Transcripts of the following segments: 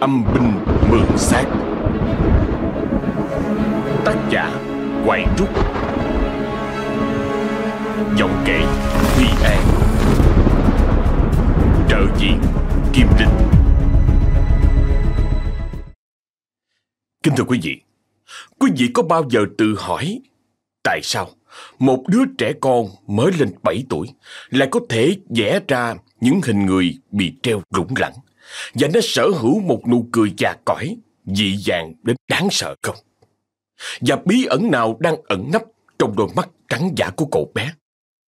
Âm binh mượn xác. Tác giả Hoài Trúc. Giọng kể Huy An. Trợ diện Kim Linh Kính thưa quý vị Quý vị có bao giờ tự hỏi Tại sao một đứa trẻ con mới lên 7 tuổi lại có thể vẽ ra những hình người bị treo rủng lẳng? Và nó sở hữu một nụ cười già cõi, dị dạng đến đáng sợ không? Và bí ẩn nào đang ẩn nấp trong đôi mắt trắng giả của cậu bé?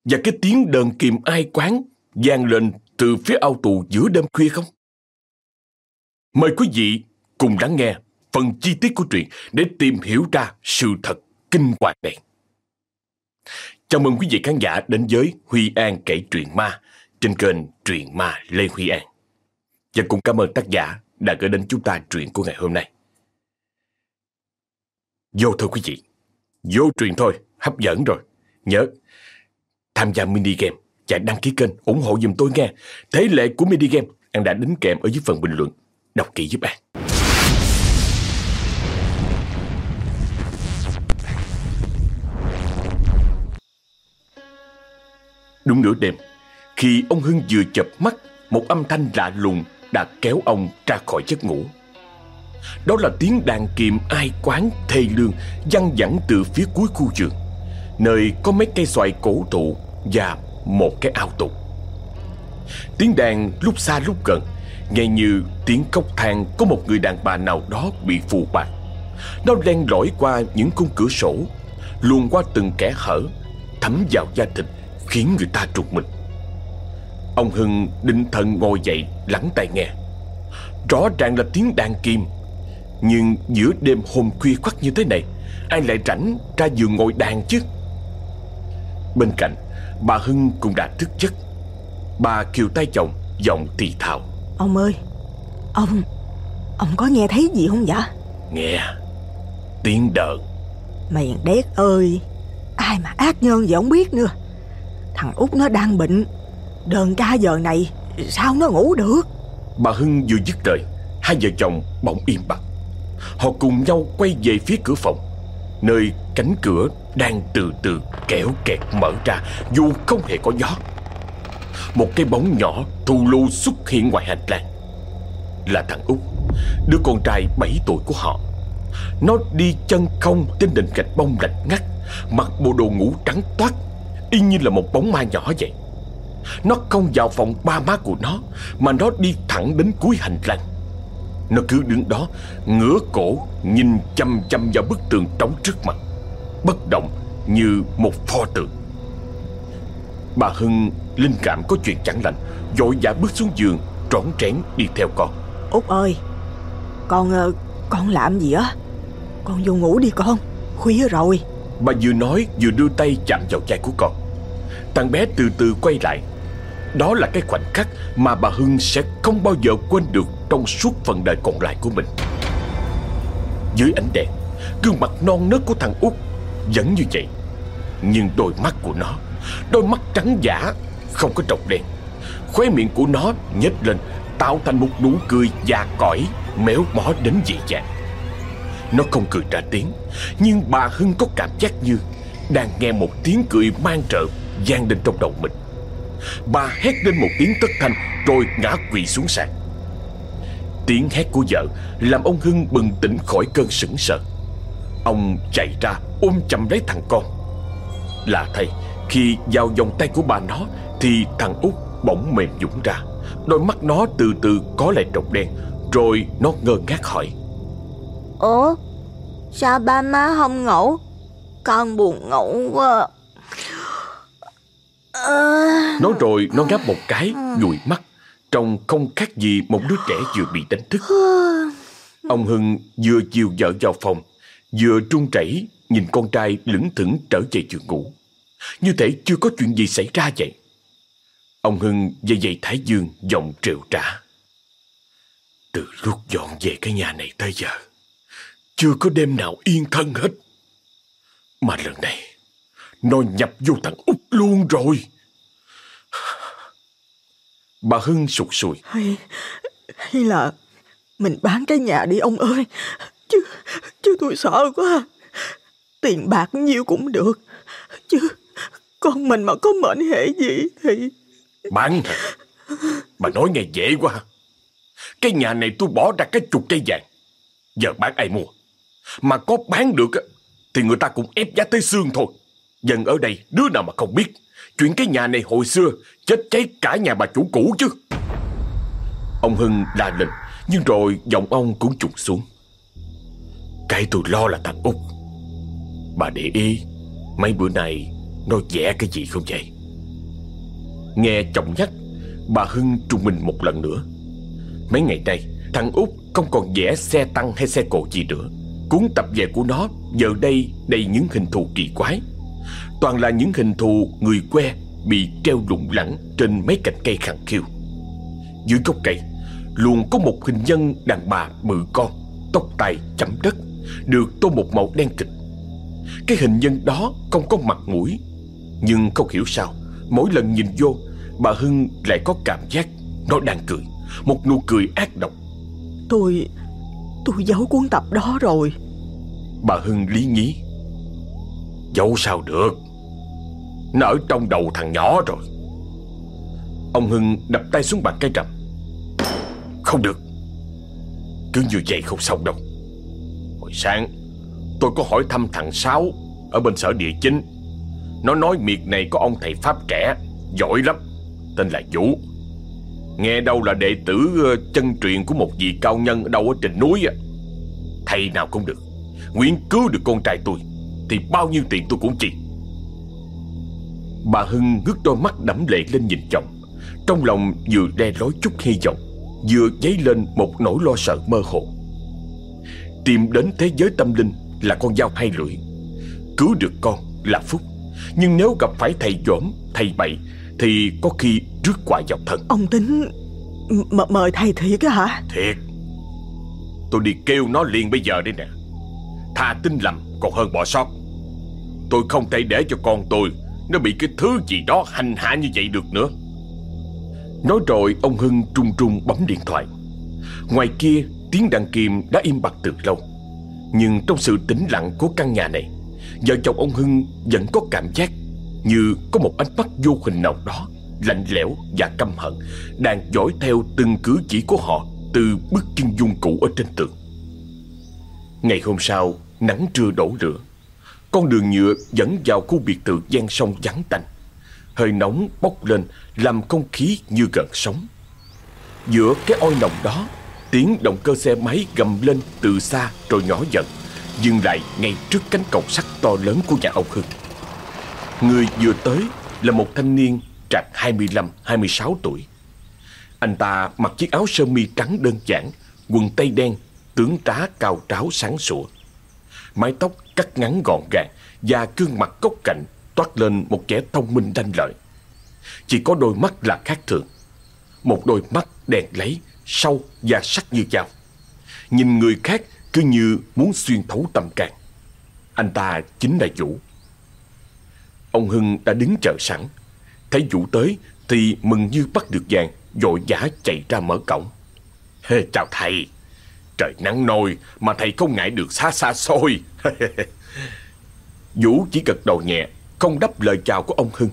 Và cái tiếng đờn kìm ai quán vang lên từ phía ao tù giữa đêm khuya không? Mời quý vị cùng lắng nghe phần chi tiết của truyện để tìm hiểu ra sự thật kinh hoàng này. Chào mừng quý vị khán giả đến với Huy An kể truyện ma trên kênh Truyện Ma Lê Huy An. Và cũng cảm ơn tác giả đã gửi đến chúng ta truyện của ngày hôm nay. Vô thôi quý vị, vô truyện thôi, hấp dẫn rồi. Nhớ, tham gia mini game và đăng ký kênh ủng hộ giùm tôi nghe. Thế lệ của mini game An đã đính kèm ở dưới phần bình luận. Đọc kỹ giúp An. Đúng nửa đêm, khi ông Hưng vừa chập mắt, một âm thanh lạ lùng đã kéo ông ra khỏi giấc ngủ. Đó là tiếng đàn kiềm ai quán thê lương văng vẳng từ phía cuối khu vườn, nơi có mấy cây xoài cổ thụ và một cái ao tù. Tiếng đàn lúc xa lúc gần, nghe như tiếng khóc than có một người đàn bà nào đó bị phù bạc. Nó len lỏi qua những khung cửa sổ, luồn qua từng kẻ hở, thấm vào da thịt khiến người ta trục mình. Ông Hưng định thần ngồi dậy lắng tai nghe. Rõ ràng là tiếng đàn kim, nhưng giữa đêm hôm khuya khoắt như thế này, ai lại rảnh ra giường ngồi đàn chứ? Bên cạnh, bà Hưng cũng đã thức giấc. Bà kêu tay chồng, giọng thì thào. Ông ơi, ông, ông có nghe thấy gì không vậy? Nghe, tiếng đờn. Mày đét ơi, ai mà ác nhân vậy không biết nữa. Thằng út nó đang bệnh Đờn ca giờ này, Sao nó ngủ được? Bà Hưng vừa dứt lời, Hai vợ chồng bỗng im bặt. Họ cùng nhau quay về phía cửa phòng, Nơi cánh cửa đang từ từ kéo kẹt mở ra, Dù không hề có gió. Một cái bóng nhỏ thù lù xuất hiện ngoài hành lang. Là thằng Út, Đứa con trai 7 tuổi của họ. Nó đi chân không trên nền gạch bông lạnh ngắt, Mặc bộ đồ ngủ trắng toát, Y như là một bóng ma nhỏ vậy. Nó không vào phòng ba má của nó Mà nó đi thẳng đến cuối hành lang. Nó cứ đứng đó Ngửa cổ Nhìn chăm chăm vào bức tường trống trước mặt Bất động như một pho tượng. Bà Hưng linh cảm có chuyện chẳng lành Vội vã bước xuống giường Trón trén đi theo con. Út ơi Con ờ, con làm gì á? Con vô ngủ đi con Khuya rồi. Bà vừa nói vừa đưa tay chạm vào vai của con. Thằng bé từ từ quay lại đó là cái khoảnh khắc mà bà Hưng sẽ không bao giờ quên được Trong suốt phần đời còn lại của mình. Dưới ánh đèn, Gương mặt non nớt của thằng út Vẫn như vậy. Nhưng đôi mắt của nó, Đôi mắt trắng giả, Không có trọc đen Khóe miệng của nó nhếch lên, Tạo thành một nụ cười già cõi Méo mó đến dị dạng Nó không cười ra tiếng, Nhưng bà Hưng có cảm giác như Đang nghe một tiếng cười mang trợ gian lên trong đầu mình. Bà hét lên một tiếng tất thanh, Rồi ngã quỵ xuống sàn. Tiếng hét của vợ Làm ông Hưng bừng tỉnh khỏi cơn sững sờ. Ông chạy ra, ôm chầm lấy thằng con. Là thầy, Khi vào vòng tay của bà nó, Thì thằng út bỗng mềm dũng ra. Đôi mắt nó từ từ có lại trọc đen, Rồi nó ngơ ngác hỏi. Ủa, Sao ba má không ngủ? Con buồn ngủ quá. Nói rồi nó ngáp một cái Dụi mắt. Trông không khác gì một đứa trẻ vừa bị đánh thức. Ông Hưng vừa chiều vợ vào phòng, Vừa trung chảy Nhìn con trai lững thững trở về giường ngủ. Như thể chưa có chuyện gì xảy ra vậy. Ông Hưng dây dậy Thái Dương, Giọng trều trả Từ lúc dọn về cái nhà này tới giờ, Chưa có đêm nào yên thân hết. Mà lần này nó nhập vô thằng út luôn rồi Bà Hưng sụt sùi hay, hay là Mình bán cái nhà đi ông ơi. Chứ, chứ tôi sợ quá. Tiền bạc nhiêu cũng được. Chứ con mình mà có mệnh hệ gì thì... Bán hả? Bà nói nghe dễ quá. Cái nhà này tôi bỏ ra cái chục cây vàng. Giờ bán ai mua? Mà có bán được thì người ta cũng ép giá tới xương thôi. Dân ở đây đứa nào mà không biết. Chuyện cái nhà này hồi xưa chết cháy cả nhà bà chủ cũ chứ. Ông Hưng la lên, nhưng rồi giọng ông cũng trùng xuống. Cái tôi lo là thằng Út. Bà để ý, mấy bữa nay nó vẽ cái gì không vậy? Nghe chồng nhắc, bà Hưng trung mình một lần nữa. Mấy ngày nay, thằng Út không còn vẽ xe tăng hay xe cộ gì nữa. Cuốn tập về của nó giờ đây đầy những hình thù kỳ quái. Toàn là những hình thù người que bị treo lủng lẳng trên mấy cành cây khẳng khiu. Dưới gốc cây, luôn có một hình nhân đàn bà bự con, tóc tai chấm đất, được tô một màu đen kịch. Cái hình nhân đó không có mặt mũi, nhưng không hiểu sao, mỗi lần nhìn vô, bà Hưng lại có cảm giác nó đang cười, một nụ cười ác độc. Tôi, tôi giấu cuốn tập đó rồi. Bà Hưng lý nhí. Giấu sao được, nó ở trong đầu thằng nhỏ rồi. Ông Hưng đập tay xuống bàn cây trầm. Không được. Cứ như vậy không xong đâu. Hồi sáng, Tôi có hỏi thăm thằng Sáu Ở bên sở địa chính. Nó nói miệt này có ông thầy Pháp trẻ, Giỏi lắm, Tên là Vũ. Nghe đâu là đệ tử ờ, chân truyền của một vị cao nhân ở đâu ở trên núi à. Thầy nào cũng được. Nguyện cứu được con trai tôi. Thì bao nhiêu tiền tôi cũng chi. Bà Hưng ngước đôi mắt đẫm lệ lên nhìn chồng. Trong lòng vừa đe lối chút hy vọng Vừa dấy lên một nỗi lo sợ mơ hồ. Tìm đến thế giới tâm linh là con dao hai lưỡi. Cứu được con là phúc. Nhưng nếu gặp phải thầy dỗm, thầy bậy Thì có khi rước quả dọc thân. Ông tính m mời thầy thiệt á hả? Thiệt. Tôi đi kêu nó liền bây giờ đây nè. Thà tin lầm còn hơn bỏ sót. Tôi không thể để cho con tôi nó bị cái thứ gì đó hành hạ như vậy được nữa. Nói rồi, ông Hưng trung trung bấm điện thoại. Ngoài kia, tiếng đàn kim đã im bặt từ lâu. Nhưng trong sự tĩnh lặng của căn nhà này, Vợ chồng ông Hưng vẫn có cảm giác Như có một ánh mắt vô hình nào đó, Lạnh lẽo và căm hận, Đang dõi theo từng cử chỉ của họ Từ bức chân dung cũ ở trên tường. Ngày hôm sau, Nắng trưa đổ lửa con đường nhựa dẫn vào khu biệt thự gian sông vắng tanh. Hơi nóng bốc lên làm không khí như gần sống Giữa cái oi nồng đó Tiếng động cơ xe máy gầm lên từ xa rồi nhỏ dần Dừng lại ngay trước cánh cổng sắt to lớn của nhà ông Hưng. Người vừa tới là một thanh niên trạc 25-26 tuổi. Anh ta mặc chiếc áo sơ mi trắng đơn giản Quần tây đen, tướng tá cao tráo sáng sủa. Mái tóc cắt ngắn gọn gàng và gương mặt cốc cạnh toát lên một vẻ thông minh đanh lợi. Chỉ có đôi mắt là khác thường. Một đôi mắt đèn lấy, sâu và sắc như dao. Nhìn người khác cứ như muốn xuyên thấu tâm can. Anh ta chính là Vũ. Ông Hưng đã đứng chờ sẵn. Thấy Vũ tới thì mừng như bắt được vàng, vội vã chạy ra mở cổng. Hey, chào thầy. Trời nắng nôi mà thầy không ngại được xa xa xôi. Vũ chỉ gật đầu nhẹ, không đáp lời chào của ông Hưng.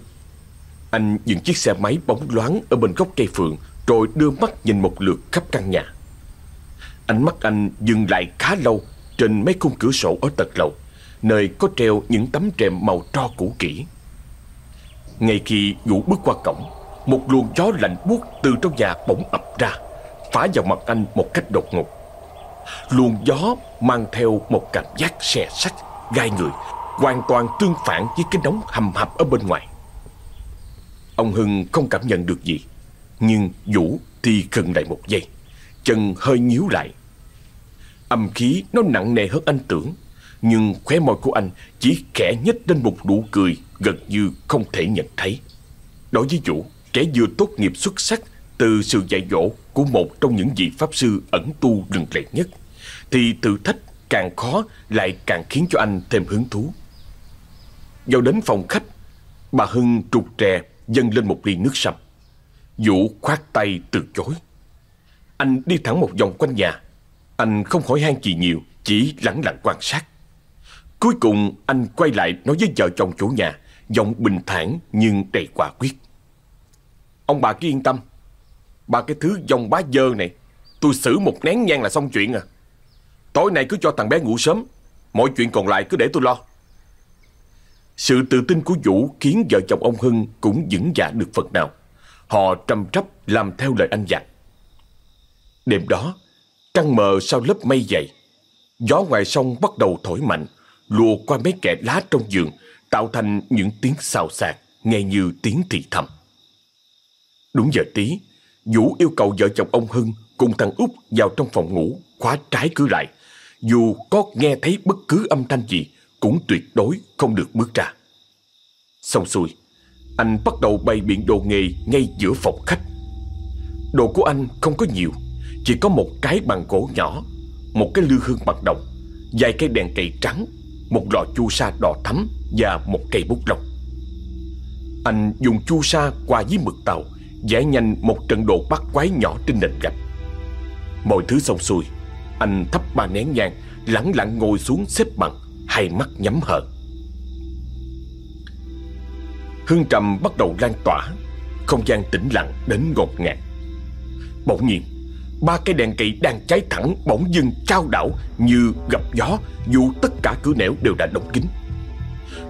Anh dừng chiếc xe máy bóng loáng ở bên gốc cây phượng rồi đưa mắt nhìn một lượt khắp căn nhà. Ánh mắt anh dừng lại khá lâu trên mấy khung cửa sổ ở tầng lầu, nơi có treo những tấm rèm màu tro cũ kỹ. Ngay khi Vũ bước qua cổng, một luồng gió lạnh buốt từ trong nhà bỗng ập ra, phá vào mặt anh một cách đột ngột. Luồng gió mang theo một cảm giác xè sắt, gai người, hoàn toàn tương phản với cái nóng hầm hập ở bên ngoài. Ông Hưng không cảm nhận được gì, nhưng Vũ thì khựng lại một giây, chân hơi nhíu lại. Âm khí nó nặng nề hơn anh tưởng, nhưng khóe môi của anh chỉ khẽ nhếch lên một nụ cười gần như không thể nhận thấy. Đối với Vũ, kẻ vừa tốt nghiệp xuất sắc từ sự dạy dỗ của một trong những vị pháp sư ẩn tu rừng lệ nhất, thì thử thách càng khó lại càng khiến cho anh thêm hứng thú. Vào đến phòng khách, bà Hưng trục trè dâng lên một ly nước sâm. Vũ khoát tay từ chối. Anh đi thẳng một vòng quanh nhà, Anh không hỏi han gì nhiều Chỉ lặng lặng quan sát Cuối cùng anh quay lại nói với vợ chồng chủ nhà Giọng bình thản nhưng đầy quả quyết Ông bà cứ yên tâm Ba cái thứ dòng bá dơ này, Tôi xử một nén nhang là xong chuyện à. Tối nay cứ cho thằng bé ngủ sớm, Mọi chuyện còn lại cứ để tôi lo. Sự tự tin của Vũ khiến vợ chồng ông Hưng cũng vững dạ được phần nào. Họ trầm trấp làm theo lời anh dặn. Đêm đó, Trăng mờ sau lớp mây dày. Gió ngoài sông bắt đầu thổi mạnh, Lùa qua mấy kẻ lá trong giường Tạo thành những tiếng xào xạc, Nghe như tiếng thì thầm. Đúng giờ tí Vũ yêu cầu vợ chồng ông Hưng Cùng thằng út vào trong phòng ngủ, Khóa trái cửa lại. Dù có nghe thấy bất cứ âm thanh gì, Cũng tuyệt đối không được bước ra. Xong xuôi, Anh bắt đầu bày biện đồ nghề Ngay giữa phòng khách. Đồ của anh không có nhiều, Chỉ có một cái bàn gỗ nhỏ, Một cái lư hương bằng đồng, Vài cây đèn cầy trắng, Một lọ chu sa đỏ thắm Và một cây bút lông. Anh dùng chu sa qua với mực tàu vẽ nhanh một trận đồ bắt quái nhỏ trên nền gạch. Mọi thứ xong xuôi, anh thắp ba nén nhang, lặng lặng ngồi xuống xếp bằng, hai mắt nhắm hờ. Hương trầm bắt đầu lan tỏa, không gian tĩnh lặng đến ngột ngạt. Bỗng nhiên, ba cái đèn kỵ đang cháy thẳng bỗng dưng trao đảo như gặp gió dù tất cả cửa nẻo đều đã đóng kín.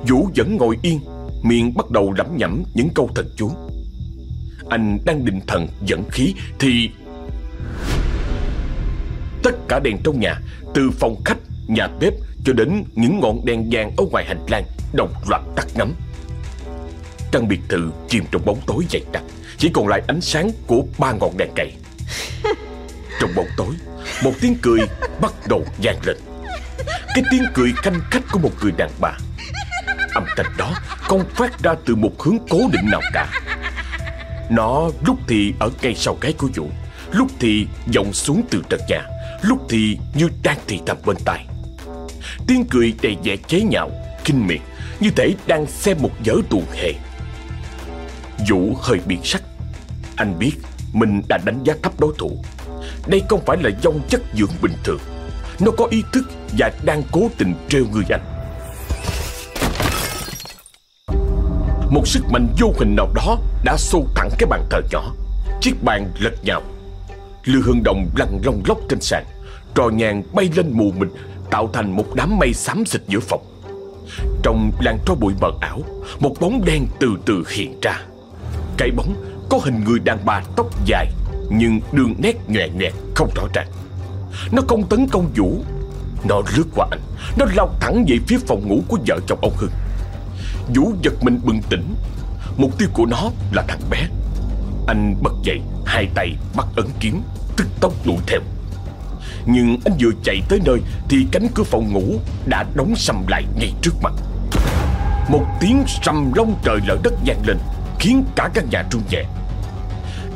Vũ vẫn ngồi yên, miệng bắt đầu lẩm nhẩm những câu thần chú. Anh đang định thần dẫn khí Thì Tất cả đèn trong nhà Từ phòng khách, nhà bếp Cho đến những ngọn đèn vàng ở ngoài hành lang Đồng loạt tắt ngấm. Căn biệt thự chìm trong bóng tối dày đặc Chỉ còn lại ánh sáng của ba ngọn đèn cầy Trong bóng tối Một tiếng cười bắt đầu vang lên. Cái tiếng cười canh khách của một người đàn bà. Âm thanh đó không phát ra từ một hướng cố định nào cả nó lúc thì ở ngay sau cái của Vũ, Lúc thì vọng xuống từ trần nhà, Lúc thì như đang thì thầm bên tai. Tiếng cười đầy vẻ chế nhạo, Kinh miệt, Như thể đang xem một vở tuồng hề. Vũ hơi biến sắc. Anh biết mình đã đánh giá thấp đối thủ. Đây không phải là dông chất dưỡng bình thường. Nó có ý thức và đang cố tình trêu người anh. Một sức mạnh vô hình nào đó đã xô thẳng cái bàn thờ nhỏ. Chiếc bàn lật nhào. Lư hương đồng lăn lông lóc trên sàn. Trò nhàn bay lên mù mịt Tạo thành một đám mây xám xịt giữa phòng. Trong làn tro bụi mờ ảo, Một bóng đen từ từ hiện ra. Cái bóng có hình người đàn bà tóc dài, Nhưng đường nét nhòe nhòe, không rõ ràng. Nó không tấn công Vũ. Nó lướt qua anh. Nó lao thẳng về phía phòng ngủ của vợ chồng ông Hưng. Vũ giật mình bừng tỉnh. Mục tiêu của nó là thằng bé. Anh bật dậy, Hai tay bắt ấn kiếm, Tức tốc đuổi theo. Nhưng anh vừa chạy tới nơi Thì cánh cửa phòng ngủ đã đóng sầm lại ngay trước mặt. Một tiếng sầm lông trời lở đất vang lên, Khiến cả căn nhà rung nhẹ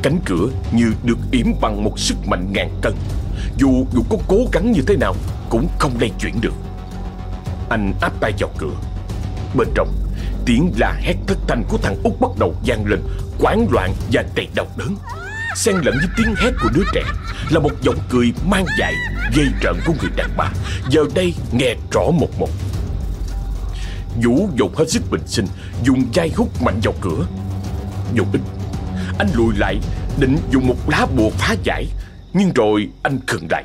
Cánh cửa như được yểm bằng một sức mạnh ngàn cân. Dù dù có cố gắng như thế nào Cũng không lay chuyển được. Anh áp tay vào cửa. Bên trong Tiếng la hét thất thanh của thằng út bắt đầu vang lên, Quán loạn và đầy đau đớn. Xen lẫn với tiếng hét của đứa trẻ Là một giọng cười mang dại, Gây trận của người đàn bà. Giờ đây nghe rõ một một. Vũ dùng hết sức bình sinh, Dùng chai hút mạnh vào cửa. Dùng ít. Anh lùi lại, định dùng một lá bùa phá giải, Nhưng rồi anh khựng lại,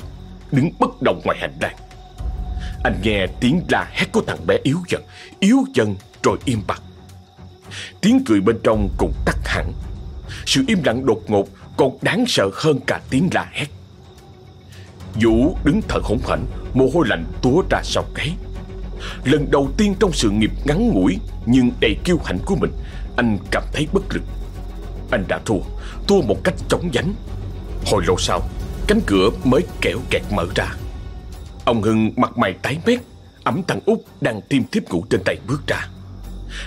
Đứng bất động ngoài hành lang. Anh nghe tiếng la hét của thằng bé yếu dần Yếu dần rồi im bặt. Tiếng cười bên trong cũng tắt hẳn. Sự im lặng đột ngột còn đáng sợ hơn cả tiếng la hét. Vũ đứng thở hổn hển, mồ hôi lạnh túa ra sau gáy. Lần đầu tiên trong sự nghiệp ngắn ngủi nhưng đầy kiêu hãnh của mình, anh cảm thấy bất lực. Anh đã thua, thua một cách chóng vánh. Hồi lâu sau, cánh cửa mới kẹo kẹt mở ra. Ông Hưng mặt mày tái mét, ẩm thằng út đang tiêm thiếp ngủ trên tay bước ra.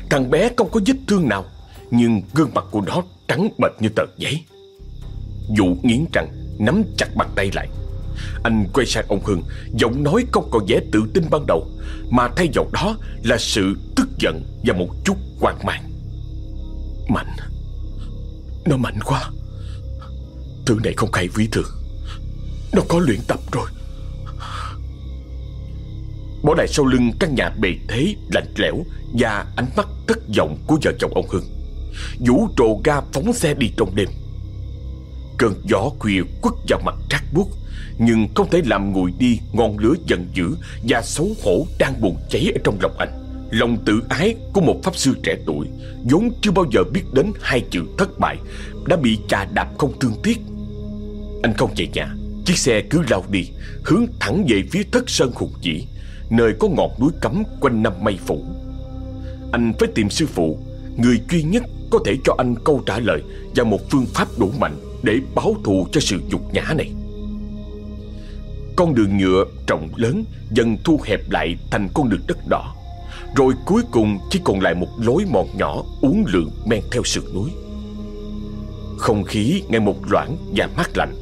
Thằng bé không có vết thương nào, Nhưng gương mặt của nó trắng bệch như tờ giấy. Dụ nghiến răng, Nắm chặt bàn tay lại. Anh quay sang ông Hưng, Giọng nói không còn vẻ tự tin ban đầu, Mà thay vào đó là sự tức giận Và một chút hoang mang. Mạnh, Nó mạnh quá. Thứ này không khai quý thường. Nó có luyện tập rồi. Bỏ lại sau lưng căn nhà bề thế, lạnh lẽo Và ánh mắt thất vọng của vợ chồng ông Hưng. Vũ trồ ga phóng xe đi trong đêm. Cơn gió khuya quất vào mặt trát buốt, Nhưng không thể làm nguội đi ngọn lửa giận dữ Và xấu hổ đang bùng cháy ở trong lòng anh. Lòng tự ái của một pháp sư trẻ tuổi, vốn chưa bao giờ biết đến hai chữ thất bại, Đã bị chà đạp không thương tiếc. Anh không về nhà, Chiếc xe cứ lao đi, Hướng thẳng về phía thất sơn hùng dĩ Nơi có ngọn núi cấm quanh năm mây phủ. Anh phải tìm sư phụ, Người duy nhất có thể cho anh câu trả lời Và một phương pháp đủ mạnh Để báo thù cho sự nhục nhã này. Con đường nhựa rộng lớn Dần thu hẹp lại thành con đường đất đỏ, Rồi cuối cùng chỉ còn lại một lối mòn nhỏ Uốn lượn men theo sườn núi. Không khí ngày một loãng và mát lạnh,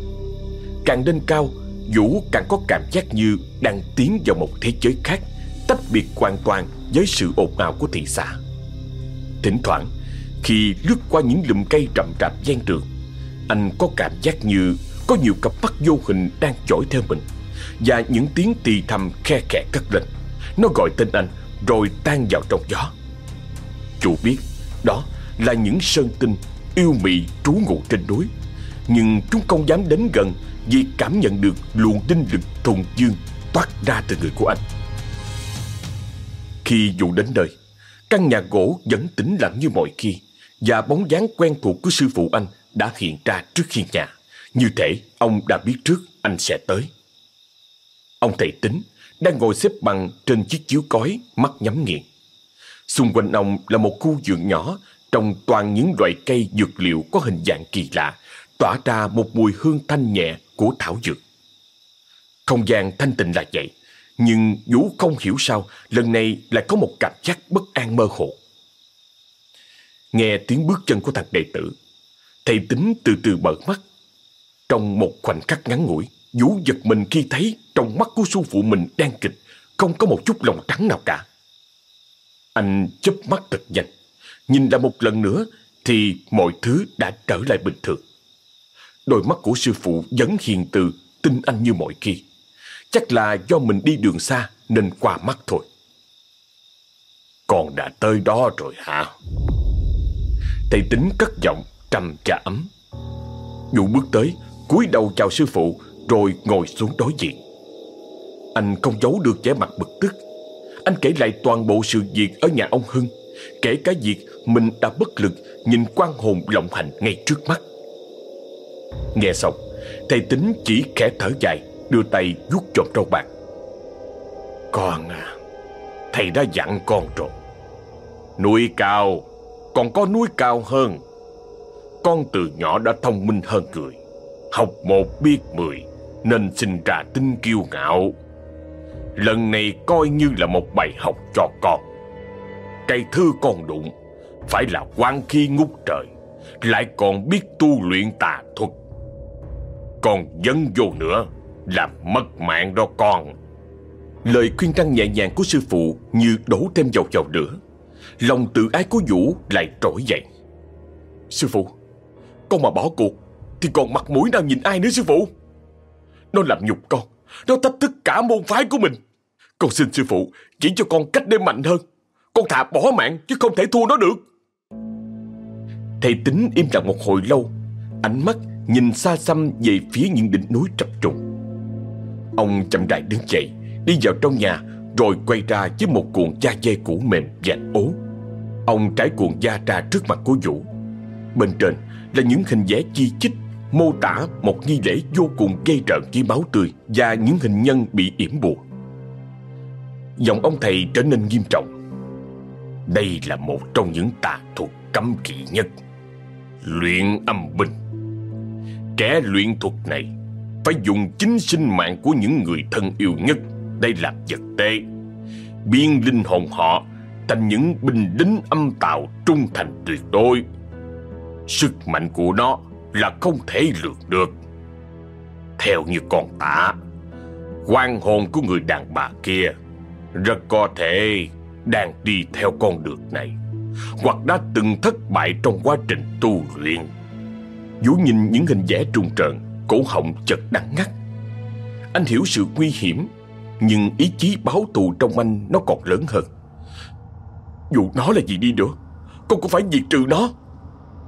Càng lên cao Vũ càng có cảm giác như đang tiến vào một thế giới khác, Tách biệt hoàn toàn với sự ồn ào của thị xã. Thỉnh thoảng, Khi lướt qua những lùm cây rậm rạp gian đường, Anh có cảm giác như Có nhiều cặp mắt vô hình đang dõi theo mình Và những tiếng tì thầm khe khẽ cất lên. Nó gọi tên anh, Rồi tan vào trong gió. Chủ biết, Đó là những sơn tinh Yêu mị trú ngụ trên núi, Nhưng chúng không dám đến gần vì cảm nhận được luồng tinh lực thùng dương Toát ra từ người của anh. Khi dù đến nơi, Căn nhà gỗ vẫn tĩnh lặng như mọi khi Và bóng dáng quen thuộc của sư phụ anh Đã hiện ra trước khi nhà. Như thể ông đã biết trước anh sẽ tới. Ông thầy tính Đang ngồi xếp bằng trên chiếc chiếu cói, Mắt nhắm nghiền. Xung quanh ông là một khu vườn nhỏ, Trồng toàn những loại cây dược liệu Có hình dạng kỳ lạ, Tỏa ra một mùi hương thanh nhẹ của thảo dược Không gian thanh tịnh là vậy nhưng Vũ không hiểu sao lần này lại có một cảm giác bất an mơ hồ. Nghe tiếng bước chân của thằng đệ tử, thầy tính từ từ mở mắt. Trong một khoảnh khắc ngắn ngủi, Vũ giật mình khi thấy trong mắt của sư phụ mình đang kịch, không có một chút lòng trắng nào cả. Anh chớp mắt thật nhanh, nhìn lại một lần nữa thì mọi thứ đã trở lại bình thường. Đôi mắt của sư phụ vẫn hiền từ, tin anh như mọi khi. Chắc là do mình đi đường xa nên qua mắt thôi. Con đã tới đó rồi hả? Thầy tính cất giọng trầm trà ấm. Vũ bước tới, cúi đầu chào sư phụ rồi ngồi xuống đối diện. Anh không giấu được vẻ mặt bực tức. Anh kể lại toàn bộ sự việc ở nhà ông Hưng, kể cả việc mình đã bất lực nhìn quan hồn lộng hành ngay trước mắt. Nghe xong, thầy tính chỉ khẽ thở dài đưa tay vuốt trộm trâu bạc. Con à, thầy đã dặn con rồi. Núi cao, còn có núi cao hơn. Con từ nhỏ đã thông minh hơn người. Học một biết mười, nên sinh ra tinh kiêu ngạo. Lần này coi như là một bài học cho con. Cây thư con đụng, phải là quan khi ngút trời, lại còn biết tu luyện tà thuật. Con dấn vô nữa, làm mất mạng đó con. Lời khuyên răng nhẹ nhàng của sư phụ Như đổ thêm dầu vào lửa Lòng tự ái của Vũ lại trỗi dậy. Sư phụ Con mà bỏ cuộc Thì còn mặt mũi nào nhìn ai nữa sư phụ? Nó làm nhục con Nó thách thức cả môn phái của mình. Con xin sư phụ Chỉ cho con cách để mạnh hơn. Con thà bỏ mạng chứ không thể thua nó được. Thầy tính im lặng một hồi lâu Ánh mắt nhìn xa xăm về phía những đỉnh núi trập trùng. Ông chậm rãi đứng dậy, Đi vào trong nhà, Rồi quay ra với một cuộn da dê cũ mềm dạng ố. Ông trải cuộn da ra trước mặt của Vũ. Bên trên là những hình vẽ chi chít, Mô tả một nghi lễ vô cùng gây rợn với máu tươi Và những hình nhân bị yểm bùa. Giọng ông thầy trở nên nghiêm trọng. Đây là một trong những tà thuật cấm kỵ nhất. Luyện âm binh. Kẻ luyện thuật này phải dùng chính sinh mạng của những người thân yêu nhất để làm vật tế, biến linh hồn họ thành những binh lính âm tạo trung thành tuyệt đối. Sức mạnh của nó là không thể lường được. Theo như con tả, quan hồn của người đàn bà kia rất có thể đang đi theo con đường này hoặc đã từng thất bại trong quá trình tu luyện. Vũ nhìn những hình vẽ trùng trợn, Cổ họng chật đắng ngắt. Anh hiểu sự nguy hiểm, Nhưng ý chí báo thù trong anh nó còn lớn hơn. Dù nó là gì đi nữa Con cũng phải diệt trừ nó.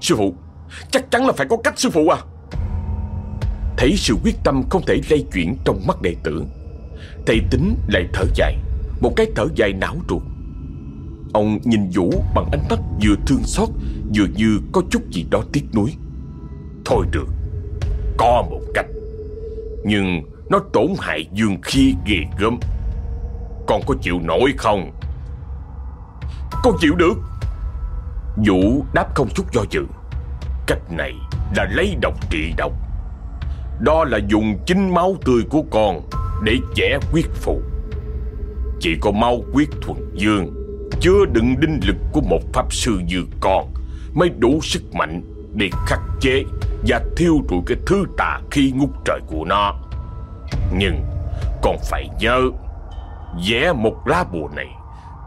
Sư phụ, Chắc chắn là phải có cách, sư phụ à. Thấy sự quyết tâm không thể lay chuyển trong mắt đệ tử, Thầy tính lại thở dài, Một cái thở dài não ruột Ông nhìn Vũ bằng ánh mắt vừa thương xót, Vừa như có chút gì đó tiếc nuối. Thôi được, Có một cách. Nhưng nó tổn hại dương khí ghê gớm. Con có chịu nổi không? Con chịu được. Vũ đáp không chút do dự. Cách này là lấy độc trị độc. Đó là dùng chính máu tươi của con Để trẻ quyết phụ. Chỉ có máu quyết thuần dương, Chứa đựng đinh lực của một pháp sư như con Mới đủ sức mạnh Để khắc chế và thiêu trụi cái thứ tà khi ngút trời của nó. Nhưng còn phải nhớ vẽ một lá bùa này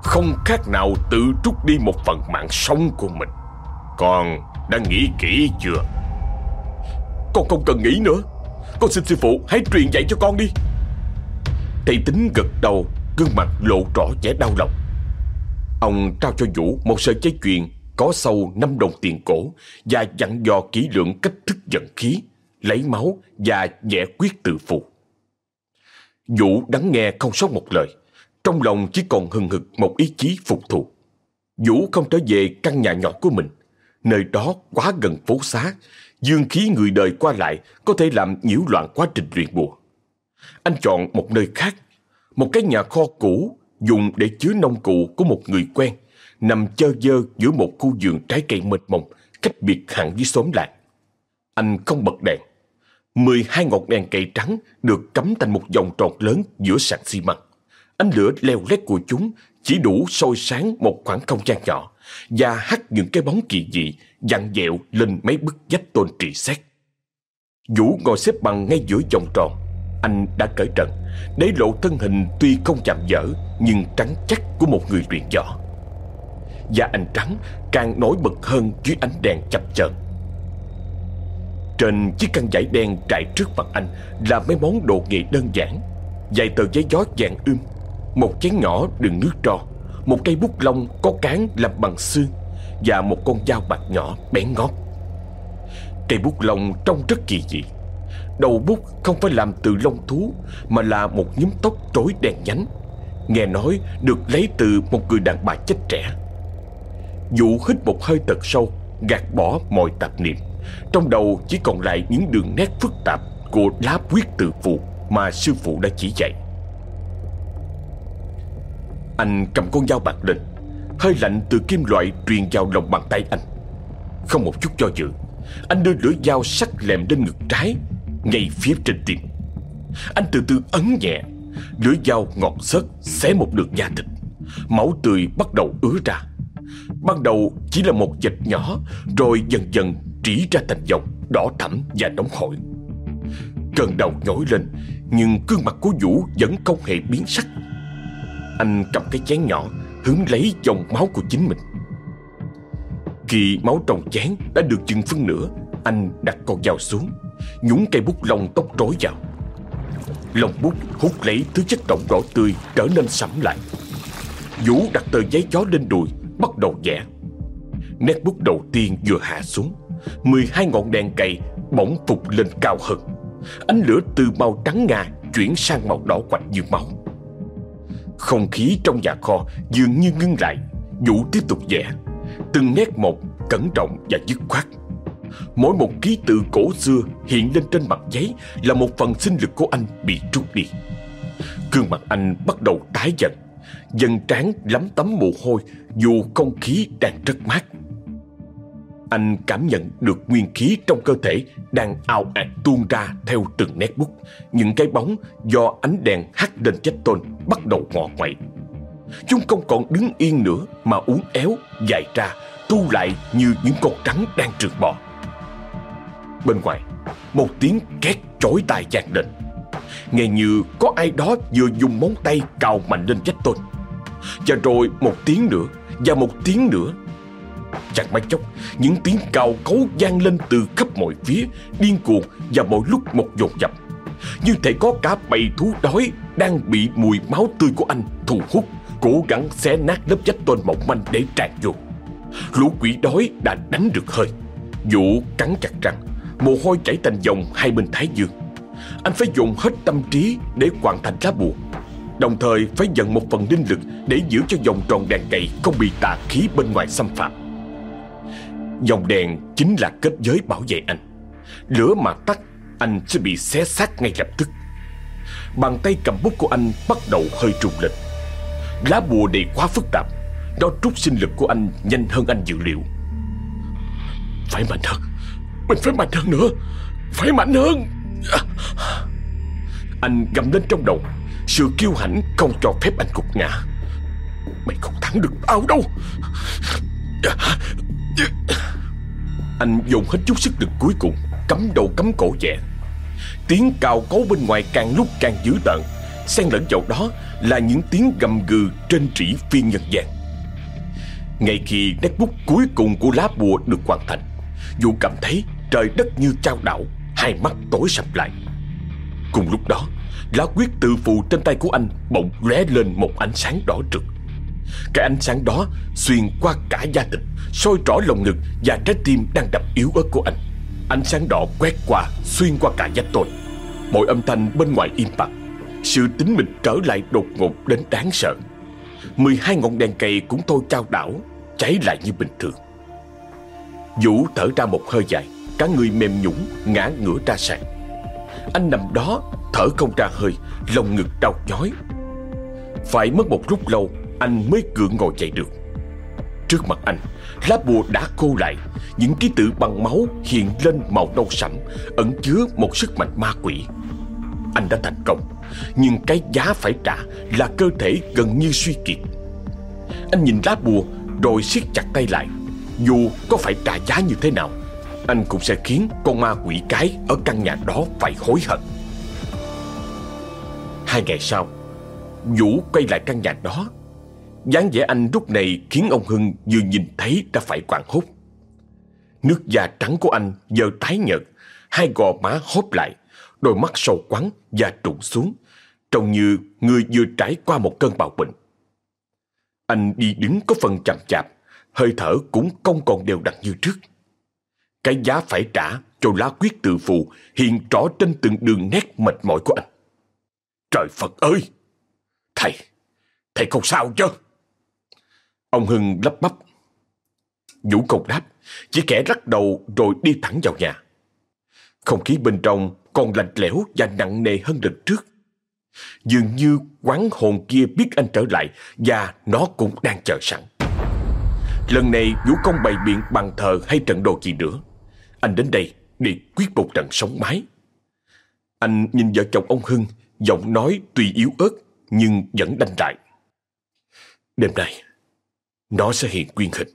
Không khác nào tự trút đi một phần mạng sống của mình. Con đã nghĩ kỹ chưa? Con không cần nghĩ nữa. Con xin sư phụ hãy truyền dạy cho con đi. Thầy tính gật đầu, Gương mặt lộ rõ vẻ đau lòng. Ông trao cho Vũ một sợi dây chuyền có sâu năm đồng tiền cổ và dặn dò kỹ lượng cách thức dẫn khí, lấy máu và vẽ quyết tự phụ Vũ đắng nghe không sót một lời, trong lòng chỉ còn hừng hực một ý chí phục thù. Vũ không trở về căn nhà nhỏ của mình, nơi đó quá gần phố xá, dương khí người đời qua lại có thể làm nhiễu loạn quá trình luyện bùa. Anh chọn một nơi khác, một cái nhà kho cũ dùng để chứa nông cụ của một người quen, nằm chơ dơ giữa một khu vườn trái cây mệt mông, cách biệt hẳn với xóm làng. Anh không bật đèn. mười hai ngọn đèn cây trắng được cắm thành một vòng tròn lớn giữa sàn xi măng. Ánh lửa leo lét của chúng chỉ đủ soi sáng một khoảng không gian nhỏ và hắt những cái bóng kỳ dị dặn dẹo lên mấy bức vách tôn trị xét. Vũ ngồi xếp bằng ngay giữa vòng tròn. Anh đã cởi trần, để lộ thân hình tuy không chạm dở nhưng trắng chắc của một người luyện võ. Da anh trắng càng nổi bật hơn dưới ánh đèn chập chờn. Trên chiếc khăn vải đen trải trước mặt anh là mấy món đồ nghề đơn giản. Vài tờ giấy gió vàng ươm, một chén nhỏ đựng nước trò, một cây bút lông có cán làm bằng xương và một con dao bạc nhỏ bén ngót. Cây bút lông trông rất kỳ dị. Đầu bút không phải làm từ lông thú mà là một nhúm tóc rối đen nhánh. Nghe nói được lấy từ một người đàn bà chết trẻ. Dụ hít một hơi thật sâu, Gạt bỏ mọi tạp niệm. Trong đầu chỉ còn lại những đường nét phức tạp Của lá quyết tự phụ Mà sư phụ đã chỉ dạy. Anh cầm con dao bạc lên, Hơi lạnh từ kim loại truyền vào lòng bàn tay anh. Không một chút do dự, Anh đưa lưỡi dao sắc lẹm lên ngực trái, Ngay phía trên tim. Anh từ từ ấn nhẹ, Lưỡi dao ngọt sớt Xé một đường da thịt. Máu tươi bắt đầu ứa ra. Ban đầu chỉ là một dịch nhỏ, Rồi dần dần trĩ ra thành dòng Đỏ thẫm và nóng hổi. Cơn đầu nhói lên, Nhưng gương mặt của Vũ vẫn không hề biến sắc. Anh cầm cái chén nhỏ, Hướng lấy dòng máu của chính mình. Khi máu trong chén đã được chừng phân nửa, Anh đặt con dao xuống, Nhúng cây bút lông tóc rối vào. Lông bút hút lấy thứ chất động đỏ tươi Trở nên sẫm lại. Vũ đặt tờ giấy chó lên đùi bắt đầu vẽ. Nét bút đầu tiên vừa hạ xuống, 12 ngọn đèn cày bỗng phục lên cao hơn. Ánh lửa từ màu trắng ngà chuyển sang màu đỏ quạch như máu. Không khí trong nhà kho dường như ngưng lại, Vũ tiếp tục vẽ, từng nét một cẩn trọng và dứt khoát. Mỗi một ký tự cổ xưa hiện lên trên mặt giấy là một phần sinh lực của anh bị trút đi. Gương mặt anh bắt đầu tái dần, dần trán lắm tấm mồ hôi dù không khí đang rất mát. Anh cảm nhận được nguyên khí trong cơ thể đang ào ạt tuôn ra theo từng nét bút. Những cái bóng do ánh đèn hắt lên chết tôn bắt đầu ngọ ngoại. Chúng không còn đứng yên nữa mà uốn éo, dài ra, tu lại như những con trắng đang trượt bò. Bên ngoài, một tiếng két chói tai chạc lên. Nghe như có ai đó vừa dùng móng tay cào mạnh lên chết tôn. Và rồi một tiếng nữa, Và một tiếng nữa. Chẳng mấy chốc, Những tiếng cào cấu vang lên từ khắp mọi phía, Điên cuồng và mỗi lúc một dồn dập. Như thể có cả bầy thú đói Đang bị mùi máu tươi của anh thu hút, Cố gắng xé nát lớp vách tôn mỏng manh để tràn vô. Lũ quỷ đói đã đánh được hơi. Vũ cắn chặt răng, Mồ hôi chảy thành dòng hai bên thái dương. Anh phải dùng hết tâm trí để hoàn thành lá bùa. Đồng thời phải dần một phần linh lực Để giữ cho vòng tròn đèn cậy Không bị tà khí bên ngoài xâm phạm. Dòng đèn chính là kết giới bảo vệ anh. Lửa mà tắt, Anh sẽ bị xé xác ngay lập tức. Bàn tay cầm bút của anh bắt đầu hơi trùng lên Lá bùa đầy quá phức tạp Nó trút sinh lực của anh nhanh hơn anh dự liệu. Phải mạnh hơn, Mình phải mạnh hơn nữa, Phải mạnh hơn. Anh gầm lên trong đầu. Sự kiêu hãnh không cho phép anh gục ngã. Mày không thắng được tao đâu. Anh dùng hết chút sức lực cuối cùng, Cắm đầu cắm cổ dẹ Tiếng cào cấu bên ngoài càng lúc càng dữ tợn. Xen lẫn vào đó là những tiếng gầm gừ trên trĩ phiên nhân gian. Ngay khi nét bút cuối cùng của lá bùa được hoàn thành Vũ cảm thấy trời đất như trao đảo, Hai mắt tối sầm lại. Cùng lúc đó Lá quyết tự phù trên tay của anh Bỗng lóe lên một ánh sáng đỏ rực. Cái ánh sáng đó xuyên qua cả da thịt soi rõ lồng ngực và trái tim đang đập yếu ớt của anh. Ánh sáng đỏ quét qua, Xuyên qua cả vách tôn Mọi âm thanh bên ngoài im bặt. Sự tính mịch trở lại đột ngột đến đáng sợ. 12 ngọn đèn cây cũng thôi trao đảo, Cháy lại như bình thường. Vũ thở ra một hơi dài, Cả người mềm nhũng ngã ngửa ra sàn. Anh nằm đó, Thở không ra hơi, Lòng ngực đau nhói. Phải mất một lúc lâu, Anh mới cưỡng ngồi dậy được. Trước mặt anh, Lá bùa đã khô lại, Những ký tự bằng máu hiện lên màu nâu sẫm Ẩn chứa một sức mạnh ma quỷ. Anh đã thành công, Nhưng cái giá phải trả Là cơ thể gần như suy kiệt. Anh nhìn lá bùa, Rồi siết chặt tay lại, Dù có phải trả giá như thế nào anh cũng sẽ khiến con ma quỷ cái Ở căn nhà đó phải hối hận Hai ngày sau Vũ quay lại căn nhà đó dáng vẻ anh lúc này khiến ông Hưng vừa nhìn thấy đã phải quảng hốt. Nước da trắng của anh giờ tái nhợt, hai gò má hóp lại, đôi mắt sâu quắn và trụng xuống, trông như người vừa trải qua một cơn bạo bệnh. Anh đi đứng có phần chậm chạp, hơi thở cũng không còn đều đặn như trước. Cái giá phải trả cho lá quyết tự phụ hiện rõ trên từng đường nét mệt mỏi của anh. Trời Phật ơi! Thầy! Thầy không sao chứ? Ông Hưng lắp bắp. Vũ không đáp, chỉ kẻ rắc đầu rồi đi thẳng vào nhà. Không khí bên trong còn lạnh lẽo và nặng nề hơn lần trước. Dường như quán hồn kia biết anh trở lại và nó cũng đang chờ sẵn. Lần này Vũ không bày biện bằng thờ hay trận đồ gì nữa. Anh đến đây để quyết một trận sống mái. Anh nhìn vợ chồng ông Hưng, giọng nói tuy yếu ớt nhưng vẫn đanh đại. Đêm nay, nó sẽ hiện nguyên hình.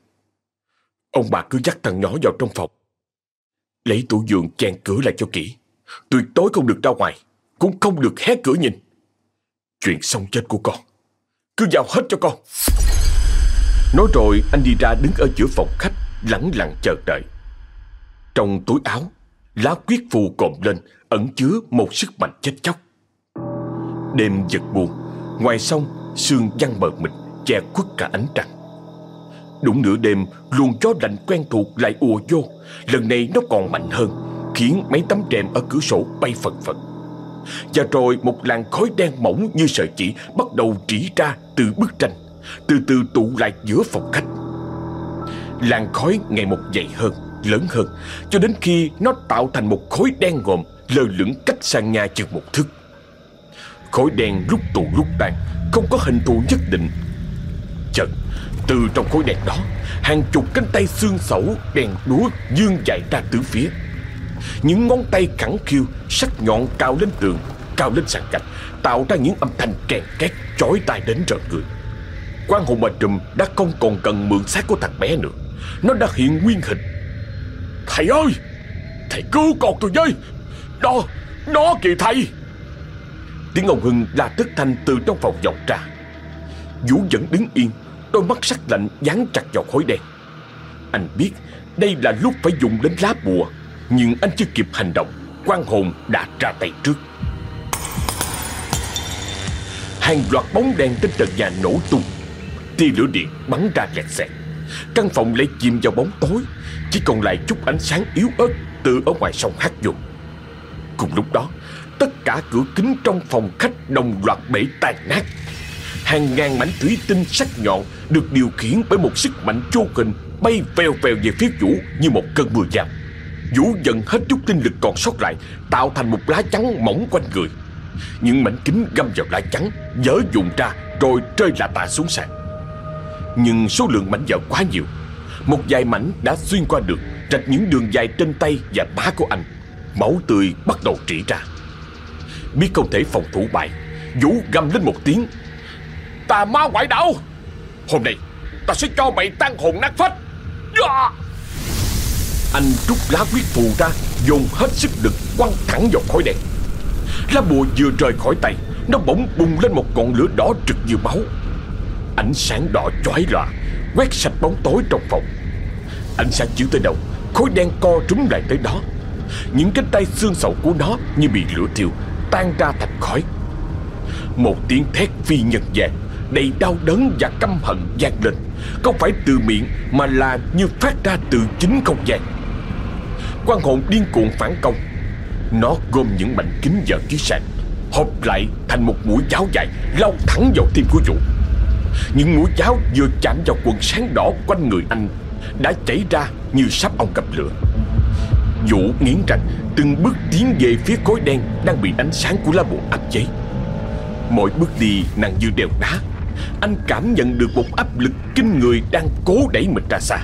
Ông bà cứ dắt thằng nhỏ vào trong phòng. Lấy tủ giường chèn cửa lại cho kỹ. Tuyệt đối không được ra ngoài. Cũng không được hé cửa nhìn. Chuyện xong chết của con. Cứ vào hết cho con. Nói rồi anh đi ra đứng ở giữa phòng khách lẳng lặng chờ đợi. Trong túi áo, lá quyết phù cộm lên ẩn chứa một sức mạnh chết chóc. Đêm giật buồn, ngoài sông sương văng mờ mịt che khuất cả ánh trăng. Đúng nửa đêm Luồng gió lạnh quen thuộc lại ùa vô Lần này nó còn mạnh hơn Khiến mấy tấm rèm ở cửa sổ bay phần phật Và rồi một làn khói đen mỏng như sợi chỉ Bắt đầu trĩ ra từ bức tranh Từ từ tụ lại giữa phòng khách Làn khói ngày một dày hơn Lớn hơn, Cho đến khi nó tạo thành một khối đen ngòm, Lơ lửng cách sàn nhà chừng một thước. Khối đen lúc tụ lúc tan Không có hình thù nhất định. Chợt, từ trong khối đen đó, Hàng chục cánh tay xương sẩu Đèn đúa dương dài ra tứ phía. Những ngón tay khẳng khiêu Sắc nhọn cao lên tường, Cao lên sàn gạch, Tạo ra những âm thanh kèn két Chói tai đến rợn người. Quan hồn bà trùm đã không còn cần mượn xác của thằng bé nữa. Nó đã hiện nguyên hình. Thầy ơi! Thầy cứu con tôi với! Đó Đó kìa thầy! Tiếng ông Hưng la tức thanh từ trong phòng vọng ra Vũ vẫn đứng yên, Đôi mắt sắc lạnh dán chặt vào khối đen. Anh biết đây là lúc phải dùng đến lá bùa, Nhưng anh chưa kịp hành động, quan hồn đã ra tay trước. Hàng loạt bóng đen trên trần nhà nổ tung. Tia lửa điện bắn ra lẹt xẹt. Căn phòng lại chìm vào bóng tối, Chỉ còn lại chút ánh sáng yếu ớt Từ ở ngoài sông hát vô. Cùng lúc đó, Tất cả cửa kính trong phòng khách đồng loạt bể tan nát. Hàng ngàn mảnh thủy tinh sắc nhọn Được điều khiển bởi một sức mạnh vô hình Bay vèo vèo về phía Vũ Như một cơn mưa dao Vũ dần hết chút tinh lực còn sót lại, Tạo thành một lá chắn mỏng quanh người. Những mảnh kính găm vào lá chắn Dở dùng ra rồi rơi lạ tạ xuống sàn. Nhưng số lượng mảnh vỡ quá nhiều. Một vài mảnh đã xuyên qua được Rạch những đường dài trên tay và má của anh. Máu tươi bắt đầu trĩ ra. Biết không thể phòng thủ bại, Vũ gầm lên một tiếng. Tà ma ngoại đạo! Hôm nay, ta sẽ cho mày tan hồn nát phách yeah! Dạ! Anh rút lá huyết phù ra, Dồn hết sức lực quăng thẳng vào khói đen. Lá bùa vừa rời khỏi tay, Nó bỗng bùng lên một ngọn lửa đỏ rực như máu. Ánh sáng đỏ chói lòa, Quét sạch bóng tối trong phòng. Ánh sáng chiếu tới đâu khối đen co trúng lại tới đó. Những cánh tay xương sầu của nó như bị lửa thiêu, Tan ra thành khói. Một tiếng thét phi nhân dạng Đầy đau đớn và căm hận gian lên. Không phải từ miệng, Mà là như phát ra từ chính không gian. Quan hồn điên cuồng phản công. Nó gom những mảnh kính vỡ dưới sàn Hộp lại thành một mũi giáo dài, Lao thẳng vào tim của Vũ những mũi giáo vừa chạm vào quần sáng đỏ quanh người anh, Đã chảy ra như sắp ông gặp lửa. Vũ nghiến răng, Từng bước tiến về phía khối đen Đang bị ánh sáng của lá bùa áp chế. Mỗi bước đi nặng như đèo đá. Anh cảm nhận được một áp lực kinh người Đang cố đẩy mình ra xa.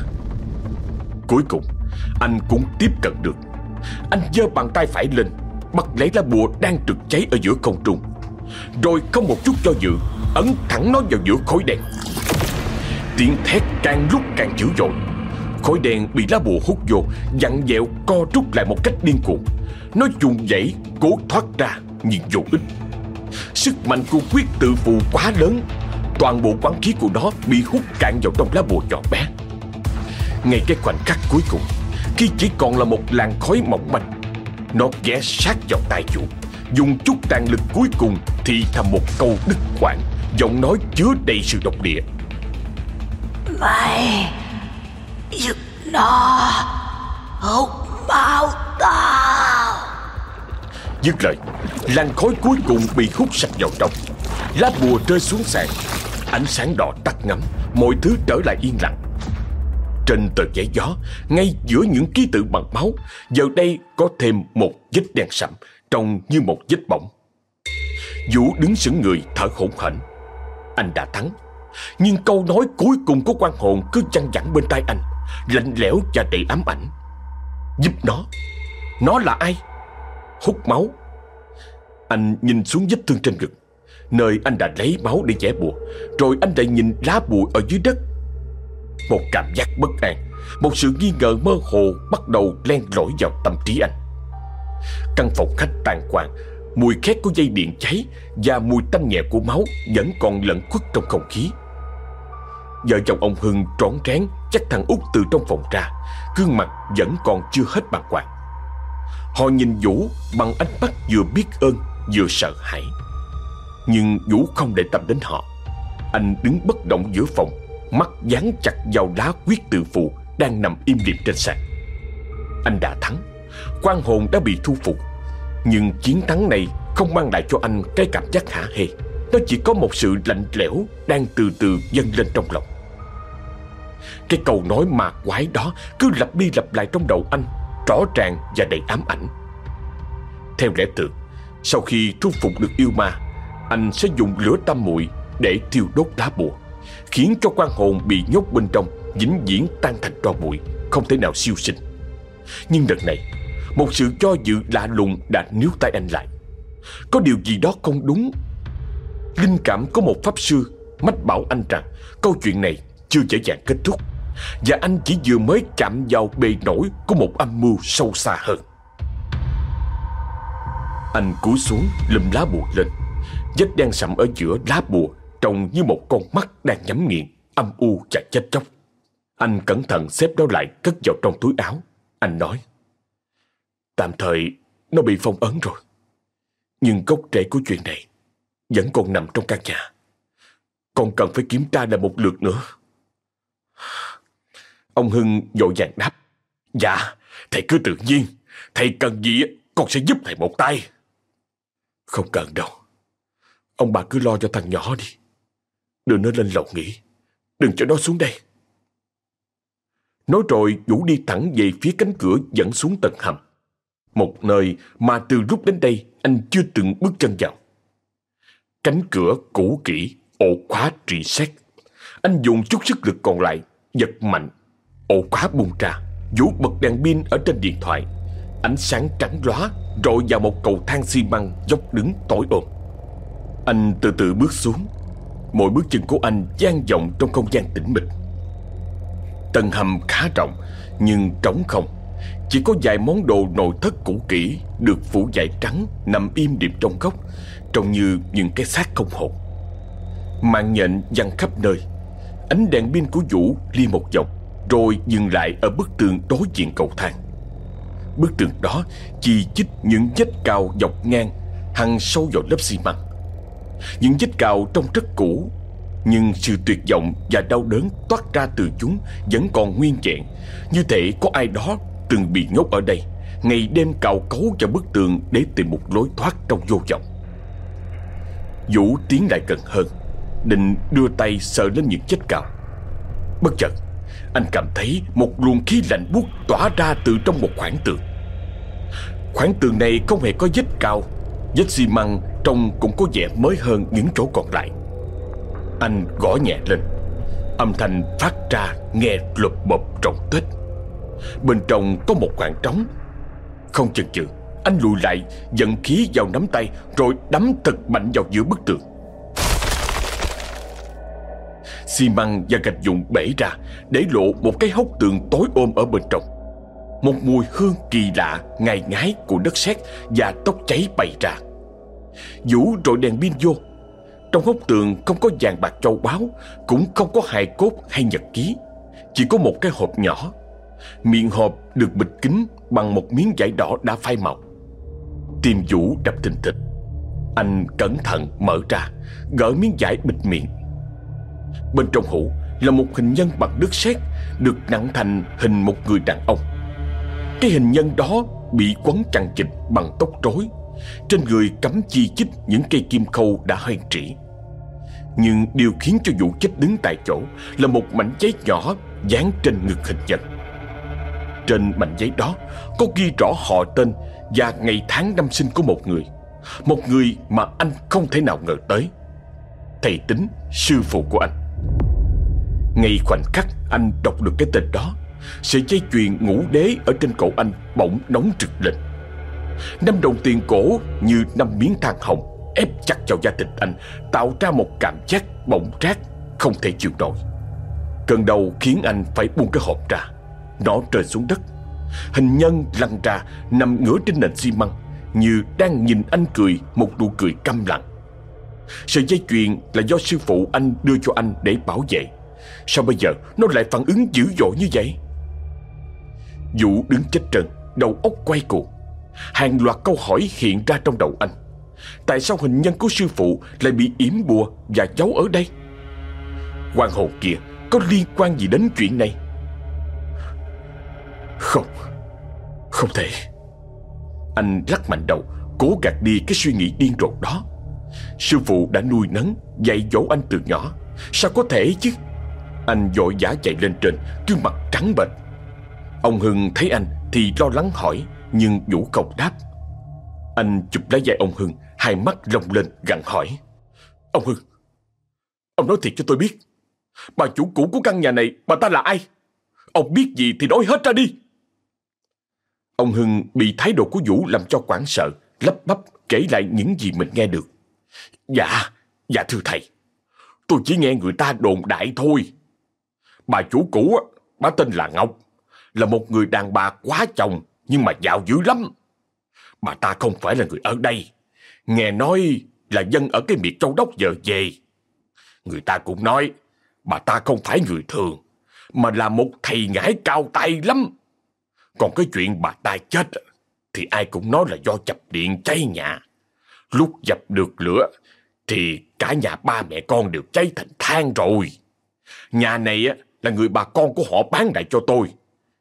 Cuối cùng, Anh cũng tiếp cận được. Anh giơ bàn tay phải lên, Bắt lấy lá bùa đang trực cháy ở giữa không trung. Rồi không một chút do dự Ấn thẳng nó vào giữa khối đen Tiếng thét càng lúc càng dữ dội. Khối đen bị lá bùa hút vô, Dặn dẹo co rút lại một cách điên cuồng. Nó dùng dãy cố thoát ra Nhưng vô ích. Sức mạnh của quyết tự phụ quá lớn. Toàn bộ quán khí của nó bị hút cạn vào trong lá bùa nhỏ bé. Ngay cái khoảnh khắc cuối cùng, Khi chỉ còn là một làn khói mỏng manh, Nó ghé sát vào tai chủ, Dùng chút tàn lực cuối cùng Thì thầm một câu đứt quãng. Giọng nói chứa đầy sự độc địa. Mày Giật nó Hút máu tao. Dứt lời Làn khói cuối cùng bị hút sạch vào trong. Lá bùa rơi xuống sàn Ánh sáng đỏ tắt ngấm Mọi thứ trở lại yên lặng. Trên tờ giấy gió Ngay giữa những ký tự bằng máu Giờ đây có thêm một vết đen sậm Trông như một vết bỏng. Vũ đứng sững người thở hổn hển anh đã thắng. Nhưng câu nói cuối cùng của quan hồn Cứ chăn dặn bên tai anh, Lạnh lẽo và đầy ám ảnh. Giúp nó. Nó là ai? Hút máu. Anh nhìn xuống vết thương trên ngực. Nơi anh đã lấy máu để vẽ bùa. Rồi anh lại nhìn lá bùa ở dưới đất. Một cảm giác bất an, Một sự nghi ngờ mơ hồ Bắt đầu len lỏi vào tâm trí anh. Căn phòng khách tàn quạng Mùi khét của dây điện cháy Và mùi tanh nhẹ của máu Vẫn còn lẫn khuất trong không khí. Vợ chồng ông Hưng trón trán Chắc thằng út từ trong phòng ra, Gương mặt vẫn còn chưa hết bàng hoàng. Họ nhìn Vũ bằng ánh mắt vừa biết ơn, Vừa sợ hãi. Nhưng Vũ không để tâm đến họ. Anh đứng bất động giữa phòng, Mắt dán chặt vào đá quyết tự phụ Đang nằm im lìm trên sàn. Anh đã thắng, quan hồn đã bị thu phục. Nhưng chiến thắng này không mang lại cho anh cái cảm giác hả hê. Nó chỉ có một sự lạnh lẽo Đang từ từ dâng lên trong lòng. Cái câu nói mà quái đó Cứ lặp đi lặp lại trong đầu anh, Rõ ràng và đầy ám ảnh. Theo lẽ thường, Sau khi thu phục được yêu ma, Anh sẽ dùng lửa tam muội Để thiêu đốt lá bùa, Khiến cho quan hồn bị nhốt bên trong, Vĩnh viễn tan thành tro bụi, Không thể nào siêu sinh. Nhưng đợt này một sự cho dự lạ lùng đã níu tay anh lại. Có điều gì đó không đúng. Linh cảm có một pháp sư Mách bảo anh rằng Câu chuyện này chưa dễ dàng kết thúc Và anh chỉ vừa mới chạm vào bề nổi Của một âm mưu sâu xa hơn. Anh cúi xuống lùm lá bùa lên, Vết đen sậm ở giữa lá bùa Trông như một con mắt đang nhắm nghiền, Âm u và chết chóc. Anh cẩn thận xếp nó lại cất vào trong túi áo. Anh nói Tạm thời, nó bị phong ấn rồi. Nhưng gốc rễ của chuyện này Vẫn còn nằm trong căn nhà. Con cần phải kiểm tra lại một lượt nữa. Ông Hưng dội vàng đáp Dạ Thầy cứ tự nhiên. Thầy cần gì, con sẽ giúp thầy một tay. Không cần đâu. Ông bà cứ lo cho thằng nhỏ đi. Đừng nó lên lầu nghỉ. Đừng cho nó xuống đây. Nói rồi, Vũ đi thẳng về phía cánh cửa dẫn xuống tầng hầm. Một nơi mà từ lúc đến đây anh chưa từng bước chân vào. Cánh cửa cũ kỹ, ổ khóa trị xét. Anh dùng chút sức lực còn lại Giật mạnh. Ổ khóa bung ra Vũ bật đèn pin ở trên điện thoại. Ánh sáng trắng lóa Rọi vào một cầu thang xi măng dốc đứng tối ôm. Anh từ từ bước xuống. Mỗi bước chân của anh gian vọng trong không gian tĩnh mịch. Tầng hầm khá rộng Nhưng trống không. Chỉ có vài món đồ nội thất cũ kỹ Được phủ vải trắng Nằm im điệp trong góc, Trông như những cái xác không hồn. Mạng nhện văng khắp nơi, Ánh đèn pin của Vũ li một vòng, Rồi dừng lại ở bức tường đối diện cầu thang. Bức tường đó chi chít những vết cào dọc ngang, hằng sâu vào lớp xi măng. Những vết cào trông rất cũ, Nhưng sự tuyệt vọng và đau đớn toát ra từ chúng Vẫn còn nguyên vẹn. Như thể có ai đó từng bị nhốt ở đây. Ngày đêm cào cấu vào bức tường Để tìm một lối thoát trong vô vọng. Vũ tiến lại gần hơn. Định đưa tay sờ lên những vết cào. Bất chợt, Anh cảm thấy một luồng khí lạnh buốt tỏa ra từ trong một khoảng tường. Khoảng tường này không hề có vết cao Vết xi măng trông cũng có vẻ mới hơn những chỗ còn lại. Anh gõ nhẹ lên. Âm thanh phát ra nghe lụp bộp trọng tích Bên trong có một khoảng trống. Không chần chừ, Anh lùi lại, Dẫn khí vào nắm tay, Rồi đấm thật mạnh vào giữa bức tường. Xi măng và gạch dụng bể ra, Để lộ một cái hốc tường tối ôm ở bên trong. Một mùi hương kỳ lạ, Ngài ngái của đất sét Và tóc cháy bay ra. Vũ rồi đèn pin vô. Trong hốc tường không có vàng bạc châu báu, Cũng không có hài cốt hay nhật ký. Chỉ có một cái hộp nhỏ. Miệng hộp được bịt kín Bằng một miếng vải đỏ đã phai màu. Tim Vũ đập thình thịch. Anh cẩn thận mở ra, Gỡ miếng vải bịt miệng. Bên trong hũ là một hình nhân bằng đất sét Được nặng thành hình một người đàn ông. Cái hình nhân đó bị quấn chằng chịt bằng tóc rối. Trên người cắm chi chít những cây kim khâu đã hoen trĩ. Nhưng điều khiến cho vụ chết đứng tại chỗ Là một mảnh giấy nhỏ dán trên ngực hình nhân. Trên mảnh giấy đó, có ghi rõ họ tên Và ngày tháng năm sinh của một người. Một người mà anh không thể nào ngờ tới. Thầy tính, sư phụ của anh. Ngay khoảnh khắc anh đọc được cái tên đó, Sợi dây chuyền ngũ đế ở trên cổ anh bỗng nóng trực lên. Năm đồng tiền cổ như năm miếng than hồng Ép chặt vào da thịt anh, Tạo ra một cảm giác bỗng rát Không thể chịu nổi. Cơn đau khiến anh phải buông cái hộp ra. Nó rơi xuống đất. Hình nhân lăn ra, Nằm ngửa trên nền xi măng, Như đang nhìn anh cười, Một nụ cười căm lặng. Sợi dây chuyền là do sư phụ anh đưa cho anh để bảo vệ. Sao bây giờ nó lại phản ứng dữ dội như vậy? Vũ đứng chết trần, Đầu óc quay cuồng. Hàng loạt câu hỏi hiện ra trong đầu anh. Tại sao hình nhân của sư phụ Lại bị yểm bùa và giấu ở đây? Hoàng hồn kia Có liên quan gì đến chuyện này? Không. Không thể. Anh lắc mạnh đầu, Cố gạt đi cái suy nghĩ điên rồ đó. Sư phụ đã nuôi nấng, Dạy dỗ anh từ nhỏ. Sao có thể chứ? Anh vội vã chạy lên trên, Gương mặt trắng bệch. Ông Hưng thấy anh thì lo lắng hỏi, Nhưng Vũ không đáp. Anh chụp lấy vai ông Hưng, Hai mắt rồng lên gặng hỏi. Ông Hưng, Ông nói thiệt cho tôi biết. Bà chủ cũ của căn nhà này, Bà ta là ai? Ông biết gì thì nói hết ra đi. Ông Hưng bị thái độ của Vũ làm cho quảng sợ Lấp bắp kể lại những gì mình nghe được Dạ Dạ thưa thầy Tôi chỉ nghe người ta đồn đại thôi Bà chủ cũ, bà tên là Ngọc, là một người đàn bà quá chồng nhưng mà giàu dữ lắm. Bà ta không phải là người ở đây. Nghe nói là dân ở cái miệt châu đốc giờ về. Người ta cũng nói bà ta không phải người thường, mà là một thầy ngải cao tay lắm. Còn cái chuyện bà ta chết thì ai cũng nói là do chập điện cháy nhà. Lúc dập được lửa, Thì cả nhà ba mẹ con đều cháy thành than rồi Nhà này á là người bà con của họ bán lại cho tôi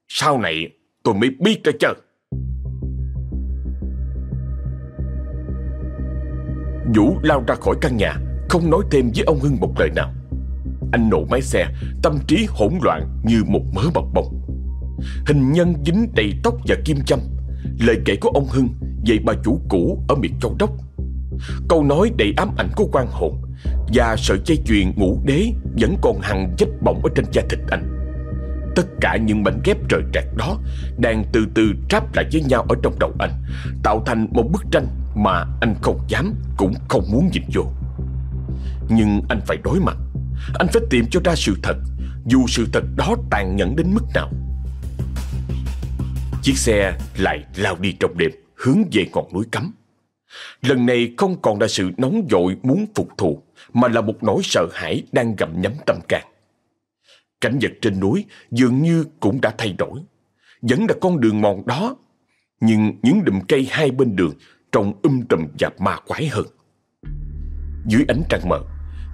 Sau này tôi mới biết đó chứ Vũ lao ra khỏi căn nhà Không nói thêm với ông Hưng một lời nào Anh nổ máy xe Tâm trí hỗn loạn như một mớ bọc bọc. Hình nhân dính đầy tóc và kim châm. Lời kể của ông Hưng Về bà chủ cũ ở miệt Châu Đốc. Câu nói đầy ám ảnh của quan hồn Và sợi dây chuyền ngũ đế Vẫn còn hằng vết bỏng ở trên da thịt anh. Tất cả những mảnh ghép rời rạc đó Đang từ từ tráp lại với nhau ở trong đầu anh, Tạo thành một bức tranh Mà anh không dám Cũng không muốn nhìn vô. Nhưng anh phải đối mặt. Anh phải tìm cho ra sự thật, Dù sự thật đó tàn nhẫn đến mức nào. Chiếc xe lại lao đi trong đêm, Hướng về ngọn núi cấm. Lần này không còn là sự nóng vội muốn phục thù, Mà là một nỗi sợ hãi đang gặm nhấm tâm can. Cảnh vật trên núi dường như cũng đã thay đổi. Vẫn là con đường mòn đó, Nhưng những đùm cây hai bên đường Trông um tùm và ma quái hơn. Dưới ánh trăng mờ,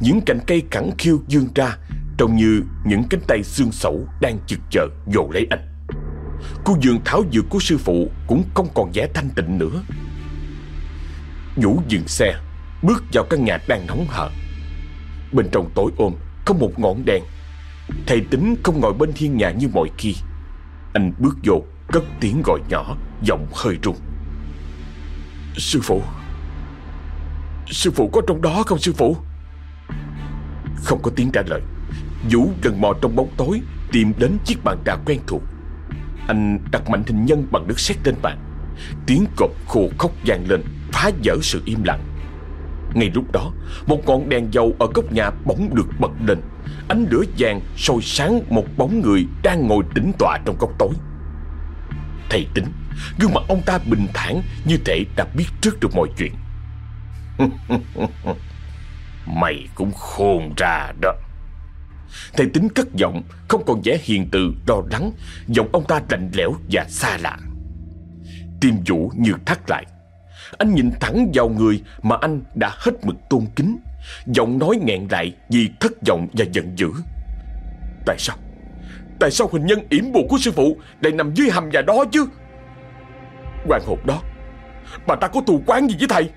Những cành cây khẳng khiu dương ra, Trông như những cánh tay xương sẩu Đang chực chờ vồ lấy anh. Khu vườn tháo dược của sư phụ Cũng không còn vẻ thanh tịnh nữa. Vũ dừng xe, Bước vào căn nhà đang nóng hở Bên trong tối ôm Không một ngọn đèn. Thầy tính không ngồi bên thiên nhà như mọi khi. Anh bước vô, Cất tiếng gọi nhỏ, Giọng hơi run Sư phụ Sư phụ có trong đó không sư phụ? Không có tiếng trả lời. Vũ gần mò trong bóng tối, Tìm đến chiếc bàn trà quen thuộc. Anh đặt mạnh hình nhân bằng nước sét lên bàn. Tiếng cộp khô khóc vang lên, Phá vỡ sự im lặng. Ngay lúc đó, Một ngọn đèn dầu ở góc nhà bỗng được bật lên. Ánh lửa vàng soi sáng một bóng người Đang ngồi tĩnh tọa trong góc tối. Thầy tính, Gương mặt ông ta bình thản Như thể đã biết trước được mọi chuyện. Mày cũng khôn ra đó. Thầy tính cất giọng, Không còn vẻ hiền từ, đo đắn. Giọng ông ta lạnh lẽo và xa lạ. Tim Vũ như thắt lại. Anh nhìn thẳng vào người Mà anh đã hết mực tôn kính. Giọng nói nghẹn lại vì thất vọng và giận dữ. Tại sao? Tại sao hình nhân yểm bùa của sư phụ Lại nằm dưới hầm nhà đó chứ? Hoàng hồn đó, Bà ta có thù quán gì với thầy?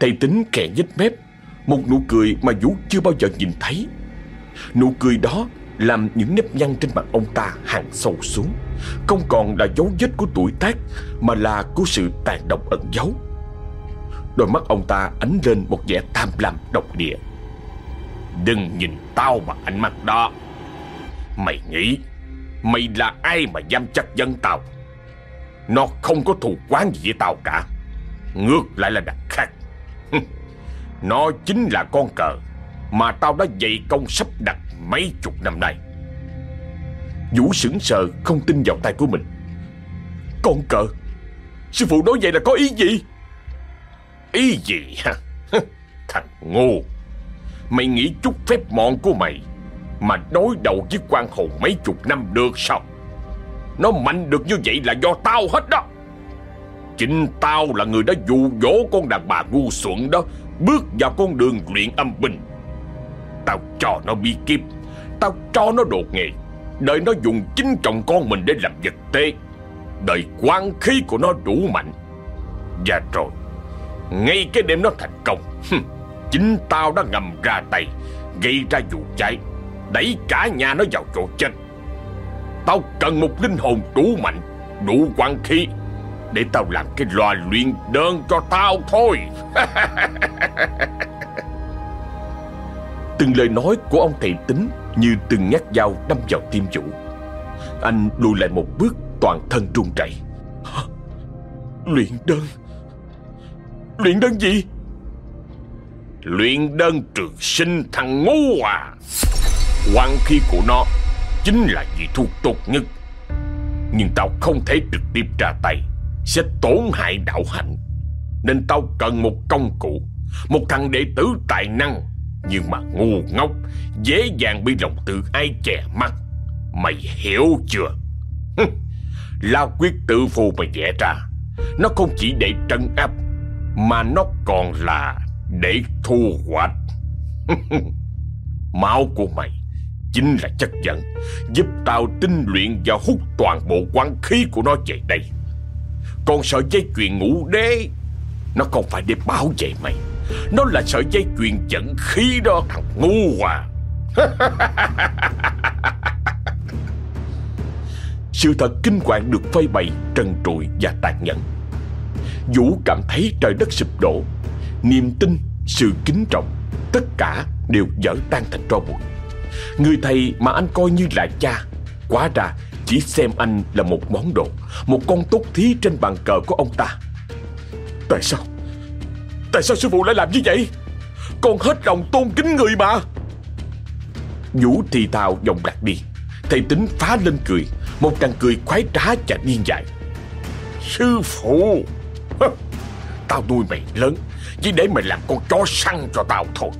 Thầy tính kẹ nhếch mép, Một nụ cười mà Vũ chưa bao giờ nhìn thấy. Nụ cười đó Làm những nếp nhăn trên mặt ông ta hàng sâu xuống. Không còn là dấu vết của tuổi tác, Mà là của sự tàn độc ẩn giấu. Đôi mắt ông ta ánh lên một vẻ tham lam độc địa. Đừng nhìn tao bằng ánh mắt đó. Mày nghĩ Mày là ai mà dám chắc dân tao? Nó không có thù quán gì với tao cả. Ngược lại là đặc khác. Nó chính là con cờ. Mà tao đã dày công sắp đặt mấy chục năm nay. Vũ sững sờ, không tin vào tay của mình. Con cờ, Sư phụ nói vậy là có ý gì? Ý gì hả? Thằng ngu, Mày nghĩ chút phép mọn của mày Mà đối đầu với quan hồn mấy chục năm được sao? Nó mạnh được như vậy là do tao hết đó. Chính tao là người đã dụ dỗ con đàn bà ngu xuẩn đó, Bước vào con đường luyện âm binh. Tao cho nó bi kiếp Tao cho nó đột nghề. Đợi nó dùng chính chồng con mình để làm vật tế. Đợi quan khí của nó đủ mạnh. Và rồi. Ngay cái đêm nó thành công. Chính tao đã ngầm ra tay, Gây ra vụ cháy, Đẩy cả nhà nó vào chỗ chết. Tao cần một linh hồn đủ mạnh, Đủ quan khí Để tao làm cái loa luyện đơn cho tao thôi. Từng lời nói của ông thầy tính Như từng nhát dao đâm vào tim chủ. Anh lùi lại một bước, toàn thân run rẩy. Luyện đơn. Luyện đơn gì? Luyện đơn trường sinh thằng ngu à. Quan khí của nó Chính là vị thuốc tốt nhất. Nhưng tao không thể trực tiếp ra tay, Sẽ tổn hại đạo hạnh. Nên tao cần một công cụ, Một thằng đệ tử tài năng. Nhưng mà ngu ngốc, Dễ dàng bị lòng tự ai chè mắt. Mày hiểu chưa? La quyết tự phù mày vẽ ra. Nó không chỉ để trấn áp, mà nó còn là để thu hoạch. Máu của mày chính là chất dẫn giúp tao tinh luyện và hút toàn bộ quán khí của nó về đây. Còn sợ dây chuyện ngủ đế, Nó không phải để bảo vệ mày. Nó là sợi dây chuyền dẫn khí đó thằng ngu à. Sự thật kinh hoàng được phơi bày trần trụi và tàn nhẫn. Vũ cảm thấy trời đất sụp đổ. Niềm tin, sự kính trọng Tất cả đều dở tan thành tro bụi. Người thầy mà anh coi như là cha Quá ra chỉ xem anh là một món đồ Một con tốt thí trên bàn cờ của ông ta. Tại sao? Tại sao sư phụ lại làm như vậy? Con hết lòng tôn kính người mà. Vũ thì thào dòng đặt đi. Thầy tính phá lên cười. Một tràng cười khoái trá và điên dại. Sư phụ! Tao nuôi mày lớn, Chỉ để mày làm con chó săn cho tao thôi.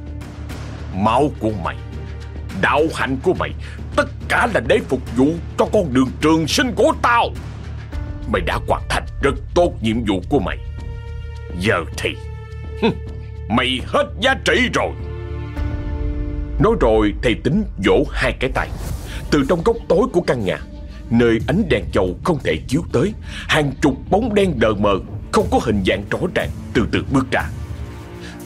Máu của mày, Đạo hạnh của mày, Tất cả là để phục vụ cho con đường trường sinh của tao. Mày đã hoàn thành rất tốt nhiệm vụ của mày. Giờ thì Mày hết giá trị rồi. Nói rồi thầy tính vỗ hai cái tay. Từ trong góc tối của căn nhà, Nơi ánh đèn dầu không thể chiếu tới, Hàng chục bóng đen đờ mờ, Không có hình dạng rõ ràng, Từ từ bước ra.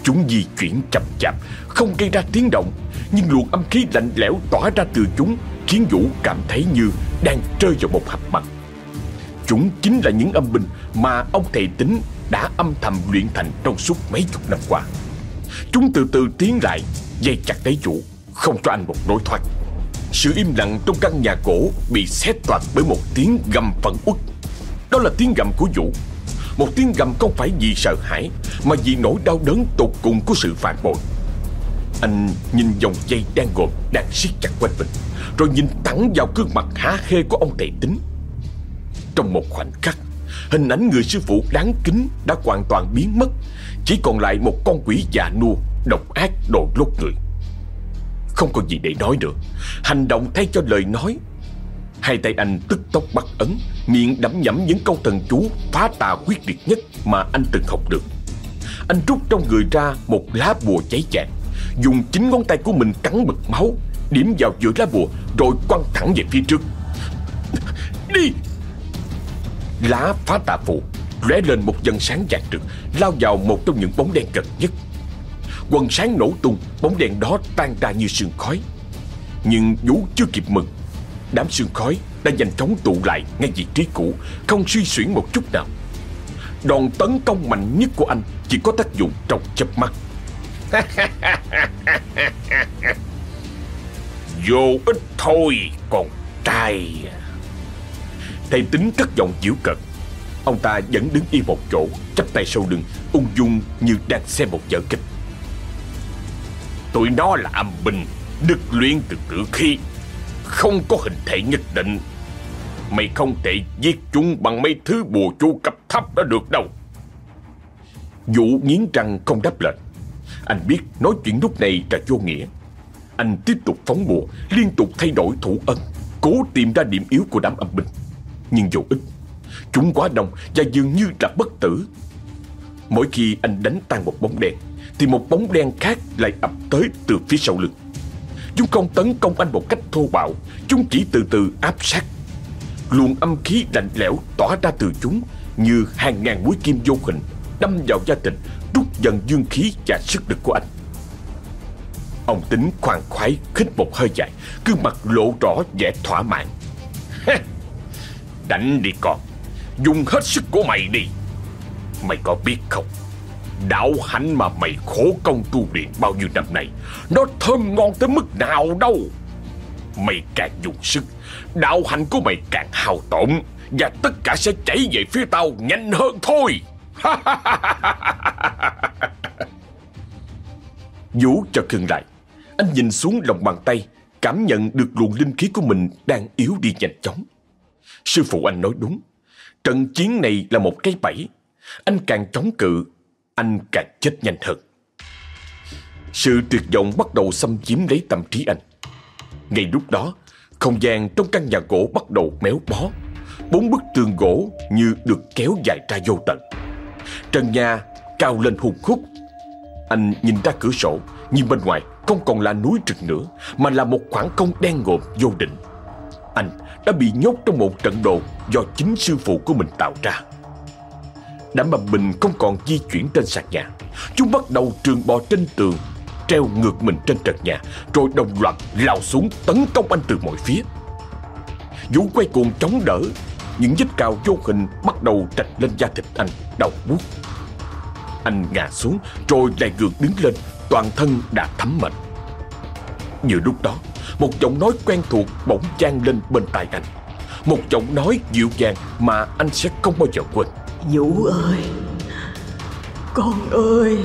Chúng di chuyển chậm chạp, Không gây ra tiếng động, Nhưng luồng âm khí lạnh lẽo tỏa ra từ chúng Khiến Vũ cảm thấy như đang rơi vào một hạt mặt Chúng chính là những âm binh Mà ông thầy tính đã âm thầm luyện thành trong suốt mấy chục năm qua. Chúng từ từ tiến lại Dây chặt lấy chủ, Không cho anh một lối thoát. Sự im lặng trong căn nhà cổ Bị xé toạc bởi một tiếng gầm phẫn uất. Đó là tiếng gầm của Vũ. Một tiếng gầm không phải vì sợ hãi Mà vì nỗi đau đớn tột cùng của sự phản bội. Anh nhìn dòng dây đang gồm Đang siết chặt quanh mình Rồi nhìn thẳng vào gương mặt há hê của ông tệ tính. Trong một khoảnh khắc Hình ảnh người sư phụ đáng kính Đã hoàn toàn biến mất. Chỉ còn lại một con quỷ già nua, Độc ác đồ lốt người. Không còn gì để nói nữa. Hành động thay cho lời nói. Hai tay anh tức tốc bắt ấn, Miệng đẫm nhẩm những câu thần chú Phá tà quyết liệt nhất mà anh từng học được. Anh rút trong người ra một lá bùa cháy chạc, Dùng chính ngón tay của mình cắn bực máu, Điểm vào giữa lá bùa Rồi quăng thẳng về phía trước. Đi! Lá phá tà phù, lóe lên một dần sáng vàng rực lao vào một trong những bóng đen gần nhất. Quần sáng nổ tung, bóng đen đó tan ra như sương khói. Nhưng vũ chưa kịp mừng. Đám sương khói đã nhanh chóng tụ lại ngay vị trí cũ, không suy xuyển một chút nào. Đòn tấn công mạnh nhất của anh chỉ có tác dụng trong chớp mắt. Vô ích thôi còn trai. Thầy tính cất giọng giễu cợt. Ông ta vẫn đứng yên một chỗ chắp tay sau lưng Ung dung như đang xem một vở kịch. Tụi nó là âm binh Được luyện từ tử khi, Không có hình thể nhất định. Mày không thể giết chúng bằng mấy thứ bùa chú cấp thấp đó được đâu. Vũ nghiến răng không đáp lệnh. Anh biết nói chuyện lúc này là vô nghĩa. Anh tiếp tục phóng bùa Liên tục thay đổi thủ ân Cố tìm ra điểm yếu của đám âm binh nhưng vô ích. Chúng quá đông và dường như là bất tử. Mỗi khi anh đánh tan một bóng đen, Thì một bóng đen khác lại ập tới từ phía sau lưng. Chúng không tấn công anh một cách thô bạo, Chúng chỉ từ từ áp sát. Luồng âm khí lạnh lẽo tỏa ra từ chúng Như hàng ngàn mũi kim vô hình Đâm vào gia thịt Rút dần dương khí và sức lực của anh. Ông tính khoan khoái khích một hơi dài, Gương mặt lộ rõ vẻ thỏa mãn. Đánh đi con. Dùng hết sức của mày đi. Mày có biết không? Đạo hạnh mà mày khổ công tu luyện bao nhiêu năm nay, Nó thơm ngon tới mức nào đâu. Mày càng dùng sức Đạo hạnh của mày càng hao tổn, Và tất cả sẽ chảy về phía tao nhanh hơn thôi. Vũ cho khừng lại Anh nhìn xuống lòng bàn tay, Cảm nhận được luồng linh khí của mình đang yếu đi nhanh chóng. Sư phụ anh nói đúng. Trận chiến này là một cái bẫy. Anh càng chống cự, anh càng chết nhanh hơn. Sự tuyệt vọng bắt đầu xâm chiếm lấy tâm trí anh. Ngay lúc đó, không gian trong căn nhà gỗ bắt đầu méo bó. Bốn bức tường gỗ như được kéo dài ra vô tận. Trần nhà cao lên hùng khúc. Anh nhìn ra cửa sổ Nhưng bên ngoài không còn là núi trực nữa Mà là một khoảng không đen ngộm vô định Anh đã bị nhốt trong một trận đồ Do chính sư phụ của mình tạo ra. Đã bầm mình không còn di chuyển trên sàn nhà, Chúng bắt đầu trường bò trên tường, Treo ngược mình trên trần nhà, Rồi đồng loạt lao xuống tấn công anh từ mọi phía. Vũ quay cuồng chống đỡ, Những vết cào vô hình bắt đầu trạch lên da thịt anh, Đau buốt. Anh ngã xuống, rồi lại gượng đứng lên, Toàn thân đã thấm mệt. Vừa lúc đó một giọng nói quen thuộc bỗng vang lên bên tai anh. Một giọng nói dịu dàng Mà anh sẽ không bao giờ quên. Vũ ơi! Con ơi!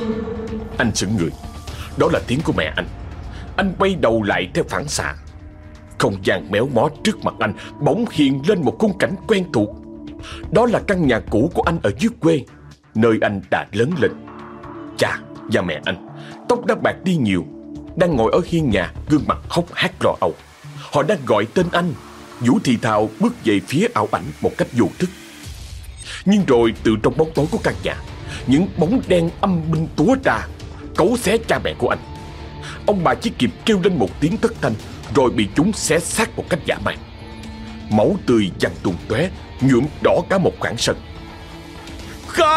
Anh sững người. Đó là tiếng của mẹ anh. Anh quay đầu lại theo phản xạ. Không gian méo mó trước mặt anh Bỗng hiện lên một khung cảnh quen thuộc. Đó là căn nhà cũ của anh ở dưới quê Nơi anh đã lớn lên. Cha và mẹ anh Tóc đã bạc đi nhiều đang ngồi ở hiên nhà, Gương mặt hốc hác lo âu Họ đang gọi tên anh. Vũ thì thào bước về phía ảo ảnh một cách vô thức. Nhưng rồi từ trong bóng tối của căn nhà, Những bóng đen âm binh túa ra, Cấu xé cha mẹ của anh. Ông bà chỉ kịp kêu lên một tiếng thất thanh, Rồi bị chúng xé xác một cách dã man. Máu tươi văng tung tóe nhuộm đỏ cả một khoảng sân. Không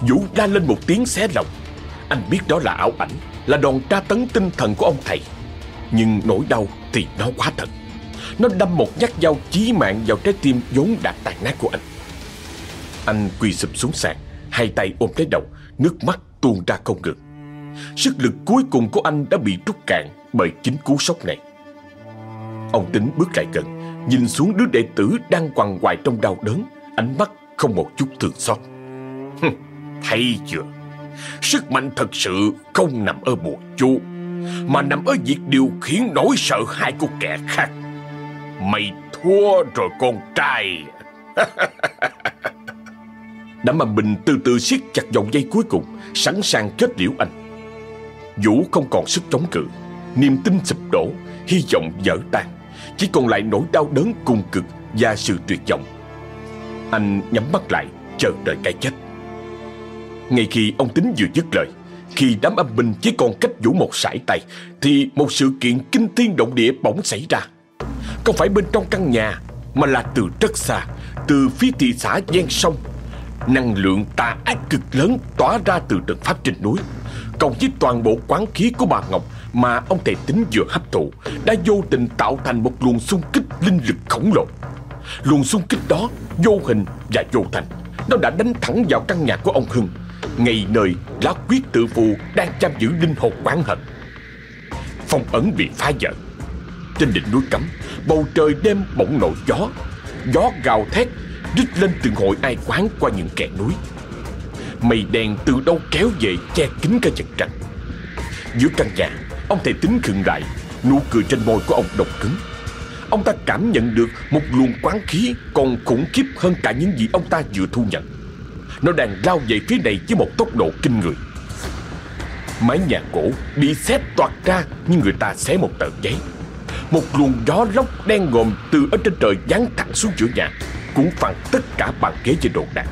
Vũ la lên một tiếng xé lòng. Anh biết đó là ảo ảnh, Là đòn tra tấn tinh thần của ông thầy. Nhưng nỗi đau thì nó quá thật. Nó đâm một nhát dao chí mạng vào trái tim vốn đã tàn nát của anh. Anh quỳ sụp xuống sàn, Hai tay ôm lấy đầu, Nước mắt tuôn ra không ngừng. Sức lực cuối cùng của anh đã bị rút cạn Bởi chính cú sốc này. Ông tính bước lại gần, Nhìn xuống đứa đệ tử đang quằn quại trong đau đớn, Ánh mắt không một chút thương xót. Thấy chưa? Sức mạnh thật sự không nằm ở bùa chú, Mà nằm ở việc điều khiển nỗi sợ hãi của kẻ khác. Mày thua rồi con trai. Đám mà bình từ từ siết chặt vòng dây cuối cùng, Sẵn sàng kết liễu anh. Vũ không còn sức chống cự, Niềm tin sụp đổ, Hy vọng dở tan. Chỉ còn lại nỗi đau đớn cùng cực Và sự tuyệt vọng. Anh nhắm mắt lại, Chờ đợi cái chết ngay khi ông tính vừa dứt lời, Khi đám âm binh chỉ còn cách Vũ một sải tay, Thì một sự kiện kinh thiên động địa bỗng xảy ra. Không phải bên trong căn nhà, Mà là từ rất xa, Từ phía thị xã ven sông. Năng lượng tà ác cực lớn tỏa ra từ trận pháp trên núi. Cộng với toàn bộ quán khí của bà Ngọc Mà ông thầy tính vừa hấp thụ, Đã vô tình tạo thành một luồng xung kích linh lực khổng lồ. Luồng xung kích đó vô hình và vô thành, Nó đã đánh thẳng vào căn nhà của ông Hưng. Ngày nơi lá quyết tự phù đang giam giữ linh hồn quán hận. Phong ấn bị phá vỡ. Trên đỉnh núi cấm, Bầu trời đêm bỗng nổi gió. Gió gào thét, Rít lên từng hội ai quán qua những kẻ núi. Mây đen từ đâu kéo về che kín cả chật trạch Giữa căn nhà, Ông thầy tính khựng lại, Nụ cười trên môi của ông độc cứng. Ông ta cảm nhận được một luồng quán khí Còn khủng khiếp hơn cả những gì ông ta vừa thu nhận nó đang lao về phía này với một tốc độ kinh người. Mái nhà cổ bị xếp toạt ra như người ta xé một tờ giấy. Một luồng gió lốc đen ngòm từ ở trên trời giáng thẳng xuống giữa nhà Cũng phẳng tất cả bàn ghế trên đồ đạc.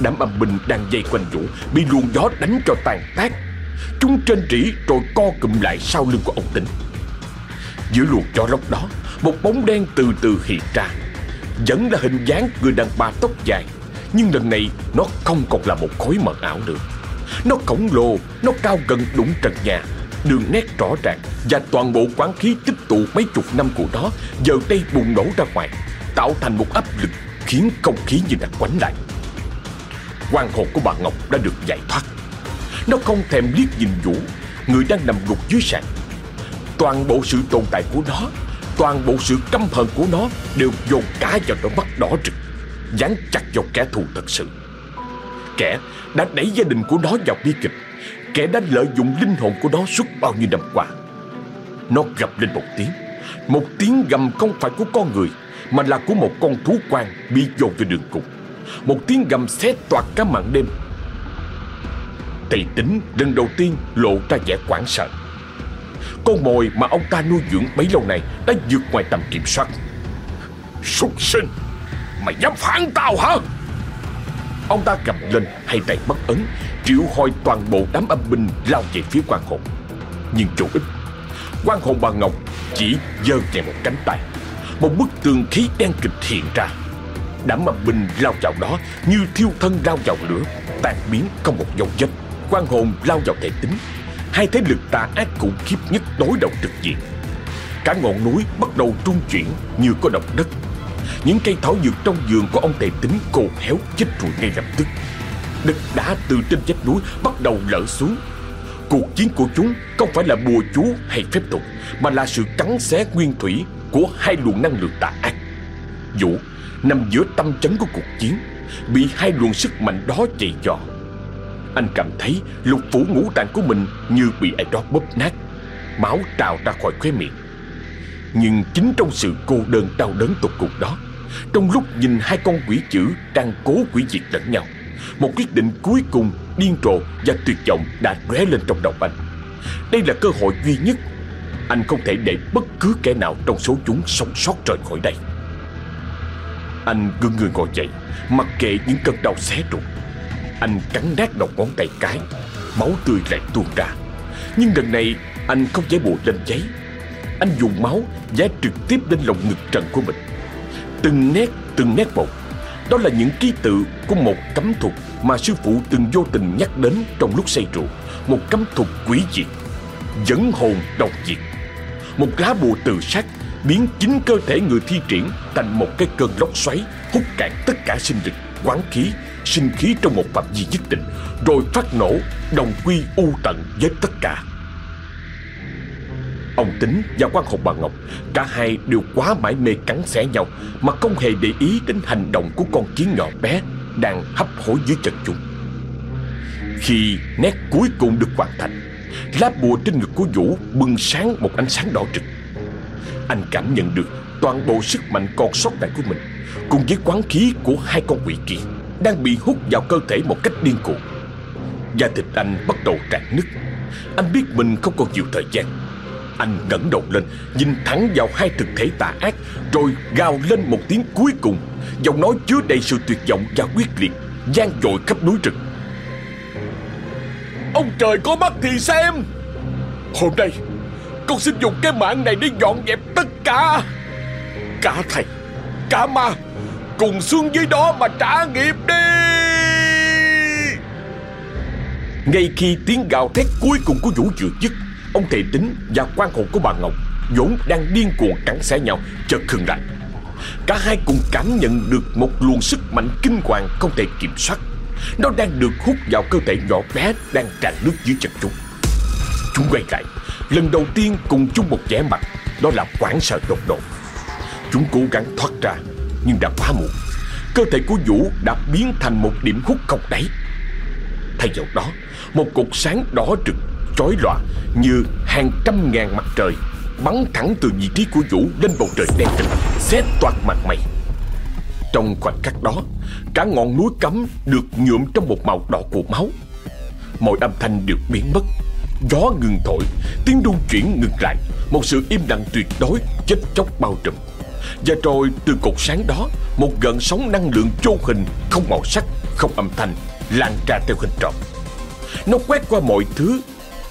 Đám âm binh đang dây quanh Vũ, Bị luồng gió đánh cho tàn tác. Chúng trên rỉ rồi co cụm lại sau lưng của ông Tính Giữa luồng gió lốc đó, Một bóng đen từ từ hiện ra, Vẫn là hình dáng người đàn bà tóc dài nhưng lần này, nó không còn là một khối mờ ảo nữa. Nó khổng lồ, Nó cao gần đụng trần nhà. Đường nét rõ ràng Và toàn bộ quán khí tích tụ mấy chục năm của nó Giờ đây bùng nổ ra ngoài, Tạo thành một áp lực Khiến không khí như đã quánh lại. Quan hồn của bà Ngọc đã được giải thoát. Nó không thèm liếc nhìn Vũ, Người đang nằm gục dưới sàn. Toàn bộ sự tồn tại của nó, Toàn bộ sự căm hận của nó Đều dồn cả vào đôi mắt đỏ rực dán chặt vào kẻ thù thật sự. Kẻ đã đẩy gia đình của nó vào bi kịch. Kẻ đã lợi dụng linh hồn của nó suốt bao nhiêu năm qua. Nó gầm lên một tiếng. Một tiếng gầm không phải của con người, Mà là của một con thú quang bị dồn vào đường cùng. Một tiếng gầm xé toạc cả màn đêm. Thầy tính lần đầu tiên lộ ra vẻ quảng sợ Con mồi mà ông ta nuôi dưỡng bấy lâu này Đã vượt ngoài tầm kiểm soát. Súc sinh! Mày dám phản tao hả? Ông ta cầm lên hai tay bất ấn, Triệu hồi toàn bộ đám âm binh lao về phía quan hồn. Nhưng chủ ích quan hồn bà Ngọc chỉ giơ nhẹ một cánh tay. Một bức tường khí đen kịch hiện ra. Đám âm binh lao vào đó Như thiêu thân lao vào lửa Tàn biến không một dấu vết. Quan hồn lao vào thể tính. Hai thế lực tà ác khủng khiếp nhất đối đầu trực diện. Cả ngọn núi bắt đầu trung chuyển như có động đất. Những cây thảo dược trong vườn của ông tề tính cô héo, chết rồi ngay lập tức. Đất đá từ trên vách núi bắt đầu lở xuống. Cuộc chiến của chúng không phải là bùa chú hay phép thuật Mà là sự cắn xé nguyên thủy của hai luồng năng lượng tà ác. Vũ, nằm giữa tâm chấn của cuộc chiến, Bị hai luồng sức mạnh đó chạy dò Anh cảm thấy lục phủ ngũ tạng của mình như bị ai đó bóp nát, Máu trào ra khỏi khóe miệng. Nhưng chính trong sự cô đơn đau đớn tột cùng đó, Trong lúc nhìn hai con quỷ chữ đang cố quỷ diệt lẫn nhau, Một quyết định cuối cùng điên rồ và tuyệt vọng đã lóe lên trong đầu anh. Đây là cơ hội duy nhất Anh không thể để bất cứ kẻ nào trong số chúng sống sót rời khỏi đây. Anh gương người ngồi dậy, Mặc kệ những cơn đau xé ruột. Anh cắn nát đầu ngón tay cái, Máu tươi lại tuôn ra. Nhưng lần này, anh không giải bùa lên giấy anh dùng máu Giá trực tiếp lên lồng ngực trần của mình. Từng nét từng nét một. Đó là những ký tự của một cấm thuật Mà sư phụ từng vô tình nhắc đến Trong lúc say rượu. Một cấm thuật quỷ diệt Dẫn hồn độc diệt. Một lá bùa từ sát Biến chính cơ thể người thi triển Thành một cái cơn lốc xoáy Hút cạn tất cả sinh lực, quán khí Sinh khí trong một phạm vi nhất định Rồi phát nổ Đồng quy u tận với tất cả. Ông Tính và quan hồn bà Ngọc, Cả hai đều quá mãi mê cắn xé nhau Mà không hề để ý đến hành động của con kiến nhỏ bé Đang hấp hối dưới chân chúng. Khi nét cuối cùng được hoàn thành, Lá bùa trên ngực của Vũ bừng sáng một ánh sáng đỏ rực. Anh cảm nhận được toàn bộ sức mạnh còn sót lại của mình, Cùng với quán khí của hai con quỷ kia Đang bị hút vào cơ thể một cách điên cuồng. Da thịt anh bắt đầu rạn nứt. Anh biết mình không còn nhiều thời gian anh ngẩng đầu lên, Nhìn thẳng vào hai thực thể tà ác, Rồi gào lên một tiếng cuối cùng. Giọng nói chứa đầy sự tuyệt vọng và quyết liệt gian dội khắp núi rừng. Ông trời có mắt thì xem Hôm nay, Con xin dùng cái mạng này để dọn dẹp tất cả. Cả thầy, Cả ma, Cùng xuống dưới đó mà trả nghiệp đi. Ngay khi tiếng gào thét cuối cùng của Vũ vừa dứt Ông thầy tính và quan hồn của bà Ngọc vốn đang điên cuồng cắn xé nhau, chợt khừng lại. Cả hai cùng cảm nhận được một luồng sức mạnh kinh hoàng không thể kiểm soát. Nó đang được hút vào cơ thể nhỏ bé đang tràn nước dưới chân chúng. Chúng quay lại, Lần đầu tiên cùng chung một vẻ mặt, Đó là quảng sợ đột đột Chúng cố gắng thoát ra, Nhưng đã quá muộn. Cơ thể của Vũ đã biến thành một điểm hút không đáy. Thay vào đó, Một cột sáng đỏ rực chói lòa như hàng trăm ngàn mặt trời bắn thẳng từ vị trí của Vũ lên bầu trời đen kịt, xé toạc mặt mày. Trong khoảnh khắc đó, cả ngọn núi cấm được nhuộm trong một màu đỏ của máu. Mọi âm thanh đều biến mất, gió ngừng thổi, tiếng rung chuyển ngừng lại, một sự im lặng tuyệt đối chết chóc bao trùm. Và rồi từ cột sáng đó, một gợn sóng năng lượng vô hình, không màu sắc, không âm thanh, lan ra theo hình tròn. Nó quét qua mọi thứ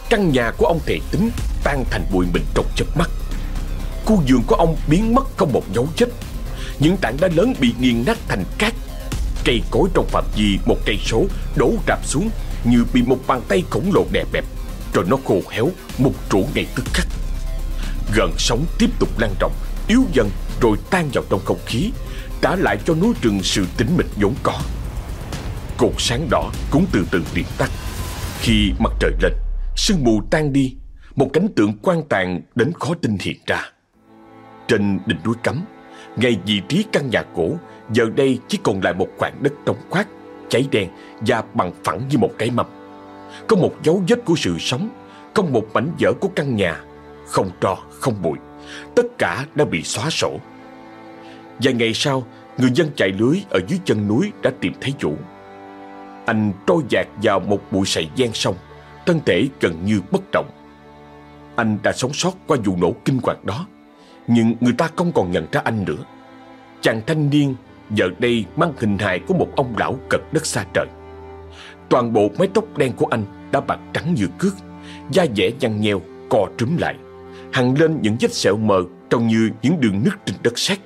Căn nhà của ông thầy tính tan thành bụi mịn trong chớp mắt. Khu vườn của ông biến mất không một dấu vết. Những tảng đá lớn bị nghiền nát thành cát. Cây cối trong phạm vi một cây số đổ rạp xuống Như bị một bàn tay khổng lồ đè bẹp, Rồi nó khô héo một trụ ngay tức khắc. Gần sóng tiếp tục lan rộng, Yếu dần rồi tan vào trong không khí, Trả lại cho núi rừng sự tĩnh mịch vốn có. Cột sáng đỏ cũng từ từ điện tắt. Khi mặt trời lên Sương mù tan đi Một cảnh tượng quan tàn đến khó tin hiện ra. Trên đỉnh núi cấm Ngay vị trí căn nhà cổ Giờ đây chỉ còn lại một khoảng đất trống khoát Cháy đen và bằng phẳng như một cái mâm. Có một dấu vết của sự sống Không một mảnh vỡ của căn nhà Không tro, không bụi Tất cả đã bị xóa sổ. Vài ngày sau Người dân chạy lưới ở dưới chân núi đã tìm thấy chủ. Anh trôi dạt vào một bụi sậy gian sông thân thể gần như bất động. Anh đã sống sót qua vụ nổ kinh hoàng đó, nhưng người ta không còn nhận ra anh nữa. Chàng thanh niên giờ đây mang hình hài của một ông lão cật đất xa trời. Toàn bộ mái tóc đen của anh đã bạc trắng như cước, da dẻ nhăn nheo, co trúm lại, hằn lên những vết sẹo mờ trông như những đường nứt trên đất sét.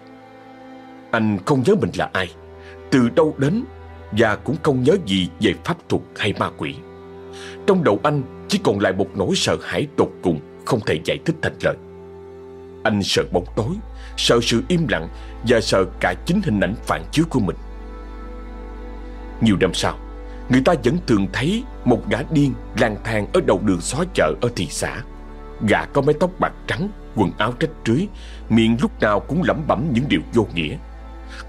Anh không nhớ mình là ai, từ đâu đến và cũng không nhớ gì về pháp thuật hay ma quỷ. Trong đầu anh chỉ còn lại một nỗi sợ hãi tột cùng không thể giải thích thành lời. Anh sợ bóng tối, sợ sự im lặng và sợ cả chính hình ảnh phản chiếu của mình. Nhiều năm sau, người ta vẫn thường thấy một gã điên lang thang ở đầu đường xó chợ ở thị xã. Gã có mái tóc bạc trắng, quần áo rách rưới, miệng lúc nào cũng lẩm bẩm những điều vô nghĩa.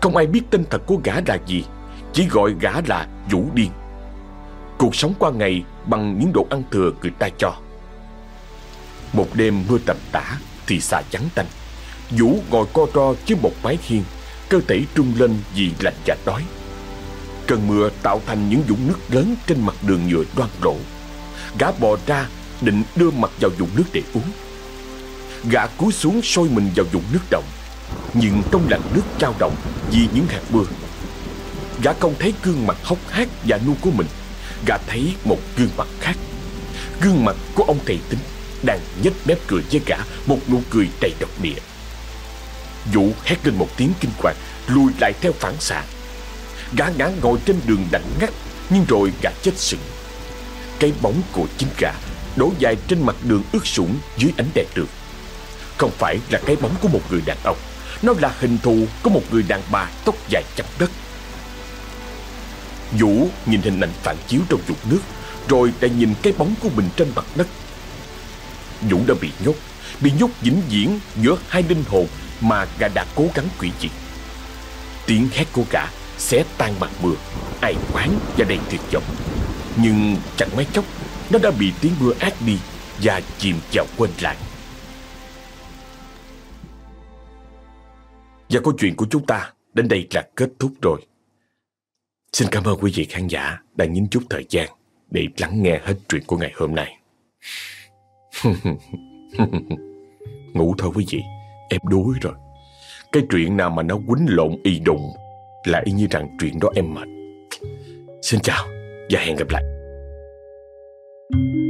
Không ai biết tên thật của gã là gì, chỉ gọi gã là Vũ Điên. Cuộc sống qua ngày bằng những đồ ăn thừa người ta cho. Một đêm mưa tầm tã, thì xà trắng tanh. Vũ ngồi co ro dưới một mái hiên, cơ thể trung lên vì lạnh và đói. Cơn mưa tạo thành những vũng nước lớn trên mặt đường nhựa đoan đổ. Gã bò ra định đưa mặt vào vũng nước để uống. Gã cúi xuống sôi mình vào vũng nước động, nhưng trong làn nước trao động vì những hạt mưa. Gã không thấy gương mặt hốc hác và nu của mình, gã thấy một gương mặt khác. Gương mặt của ông thầy tính đang nhếch mép cười với gã một nụ cười đầy độc địa. Vũ hét lên một tiếng kinh hoàng, lùi lại theo phản xạ. Gã ngã ngồi trên đường đặng ngắt, nhưng rồi gã chết sững. Cái bóng của chính gã đổ dài trên mặt đường ướt sũng dưới ánh đèn đường. Không phải là cái bóng của một người đàn ông, nó là hình thù của một người đàn bà tóc dài chập đất. Vũ nhìn hình ảnh phản chiếu trong vũng nước, rồi lại nhìn cái bóng của mình trên mặt đất. Vũ đã bị nhốt, bị nhốt vĩnh viễn giữa hai linh hồn mà gã đã cố gắng quỷ diệt. Tiếng hét của gã sẽ tan mặt mưa, ai quán và đầy tuyệt vọng. Nhưng chẳng mấy chốc, nó đã bị tiếng mưa át đi và chìm vào quên lãng. Và câu chuyện của chúng ta đến đây là kết thúc rồi. Xin cảm ơn quý vị khán giả đã nhín chút thời gian để lắng nghe hết chuyện của ngày hôm nay. Ngủ thôi quý vị, em đuối rồi. Cái chuyện nào mà nó quýnh lộn y đùng là y như rằng chuyện đó em mệt. Xin chào và hẹn gặp lại. thank you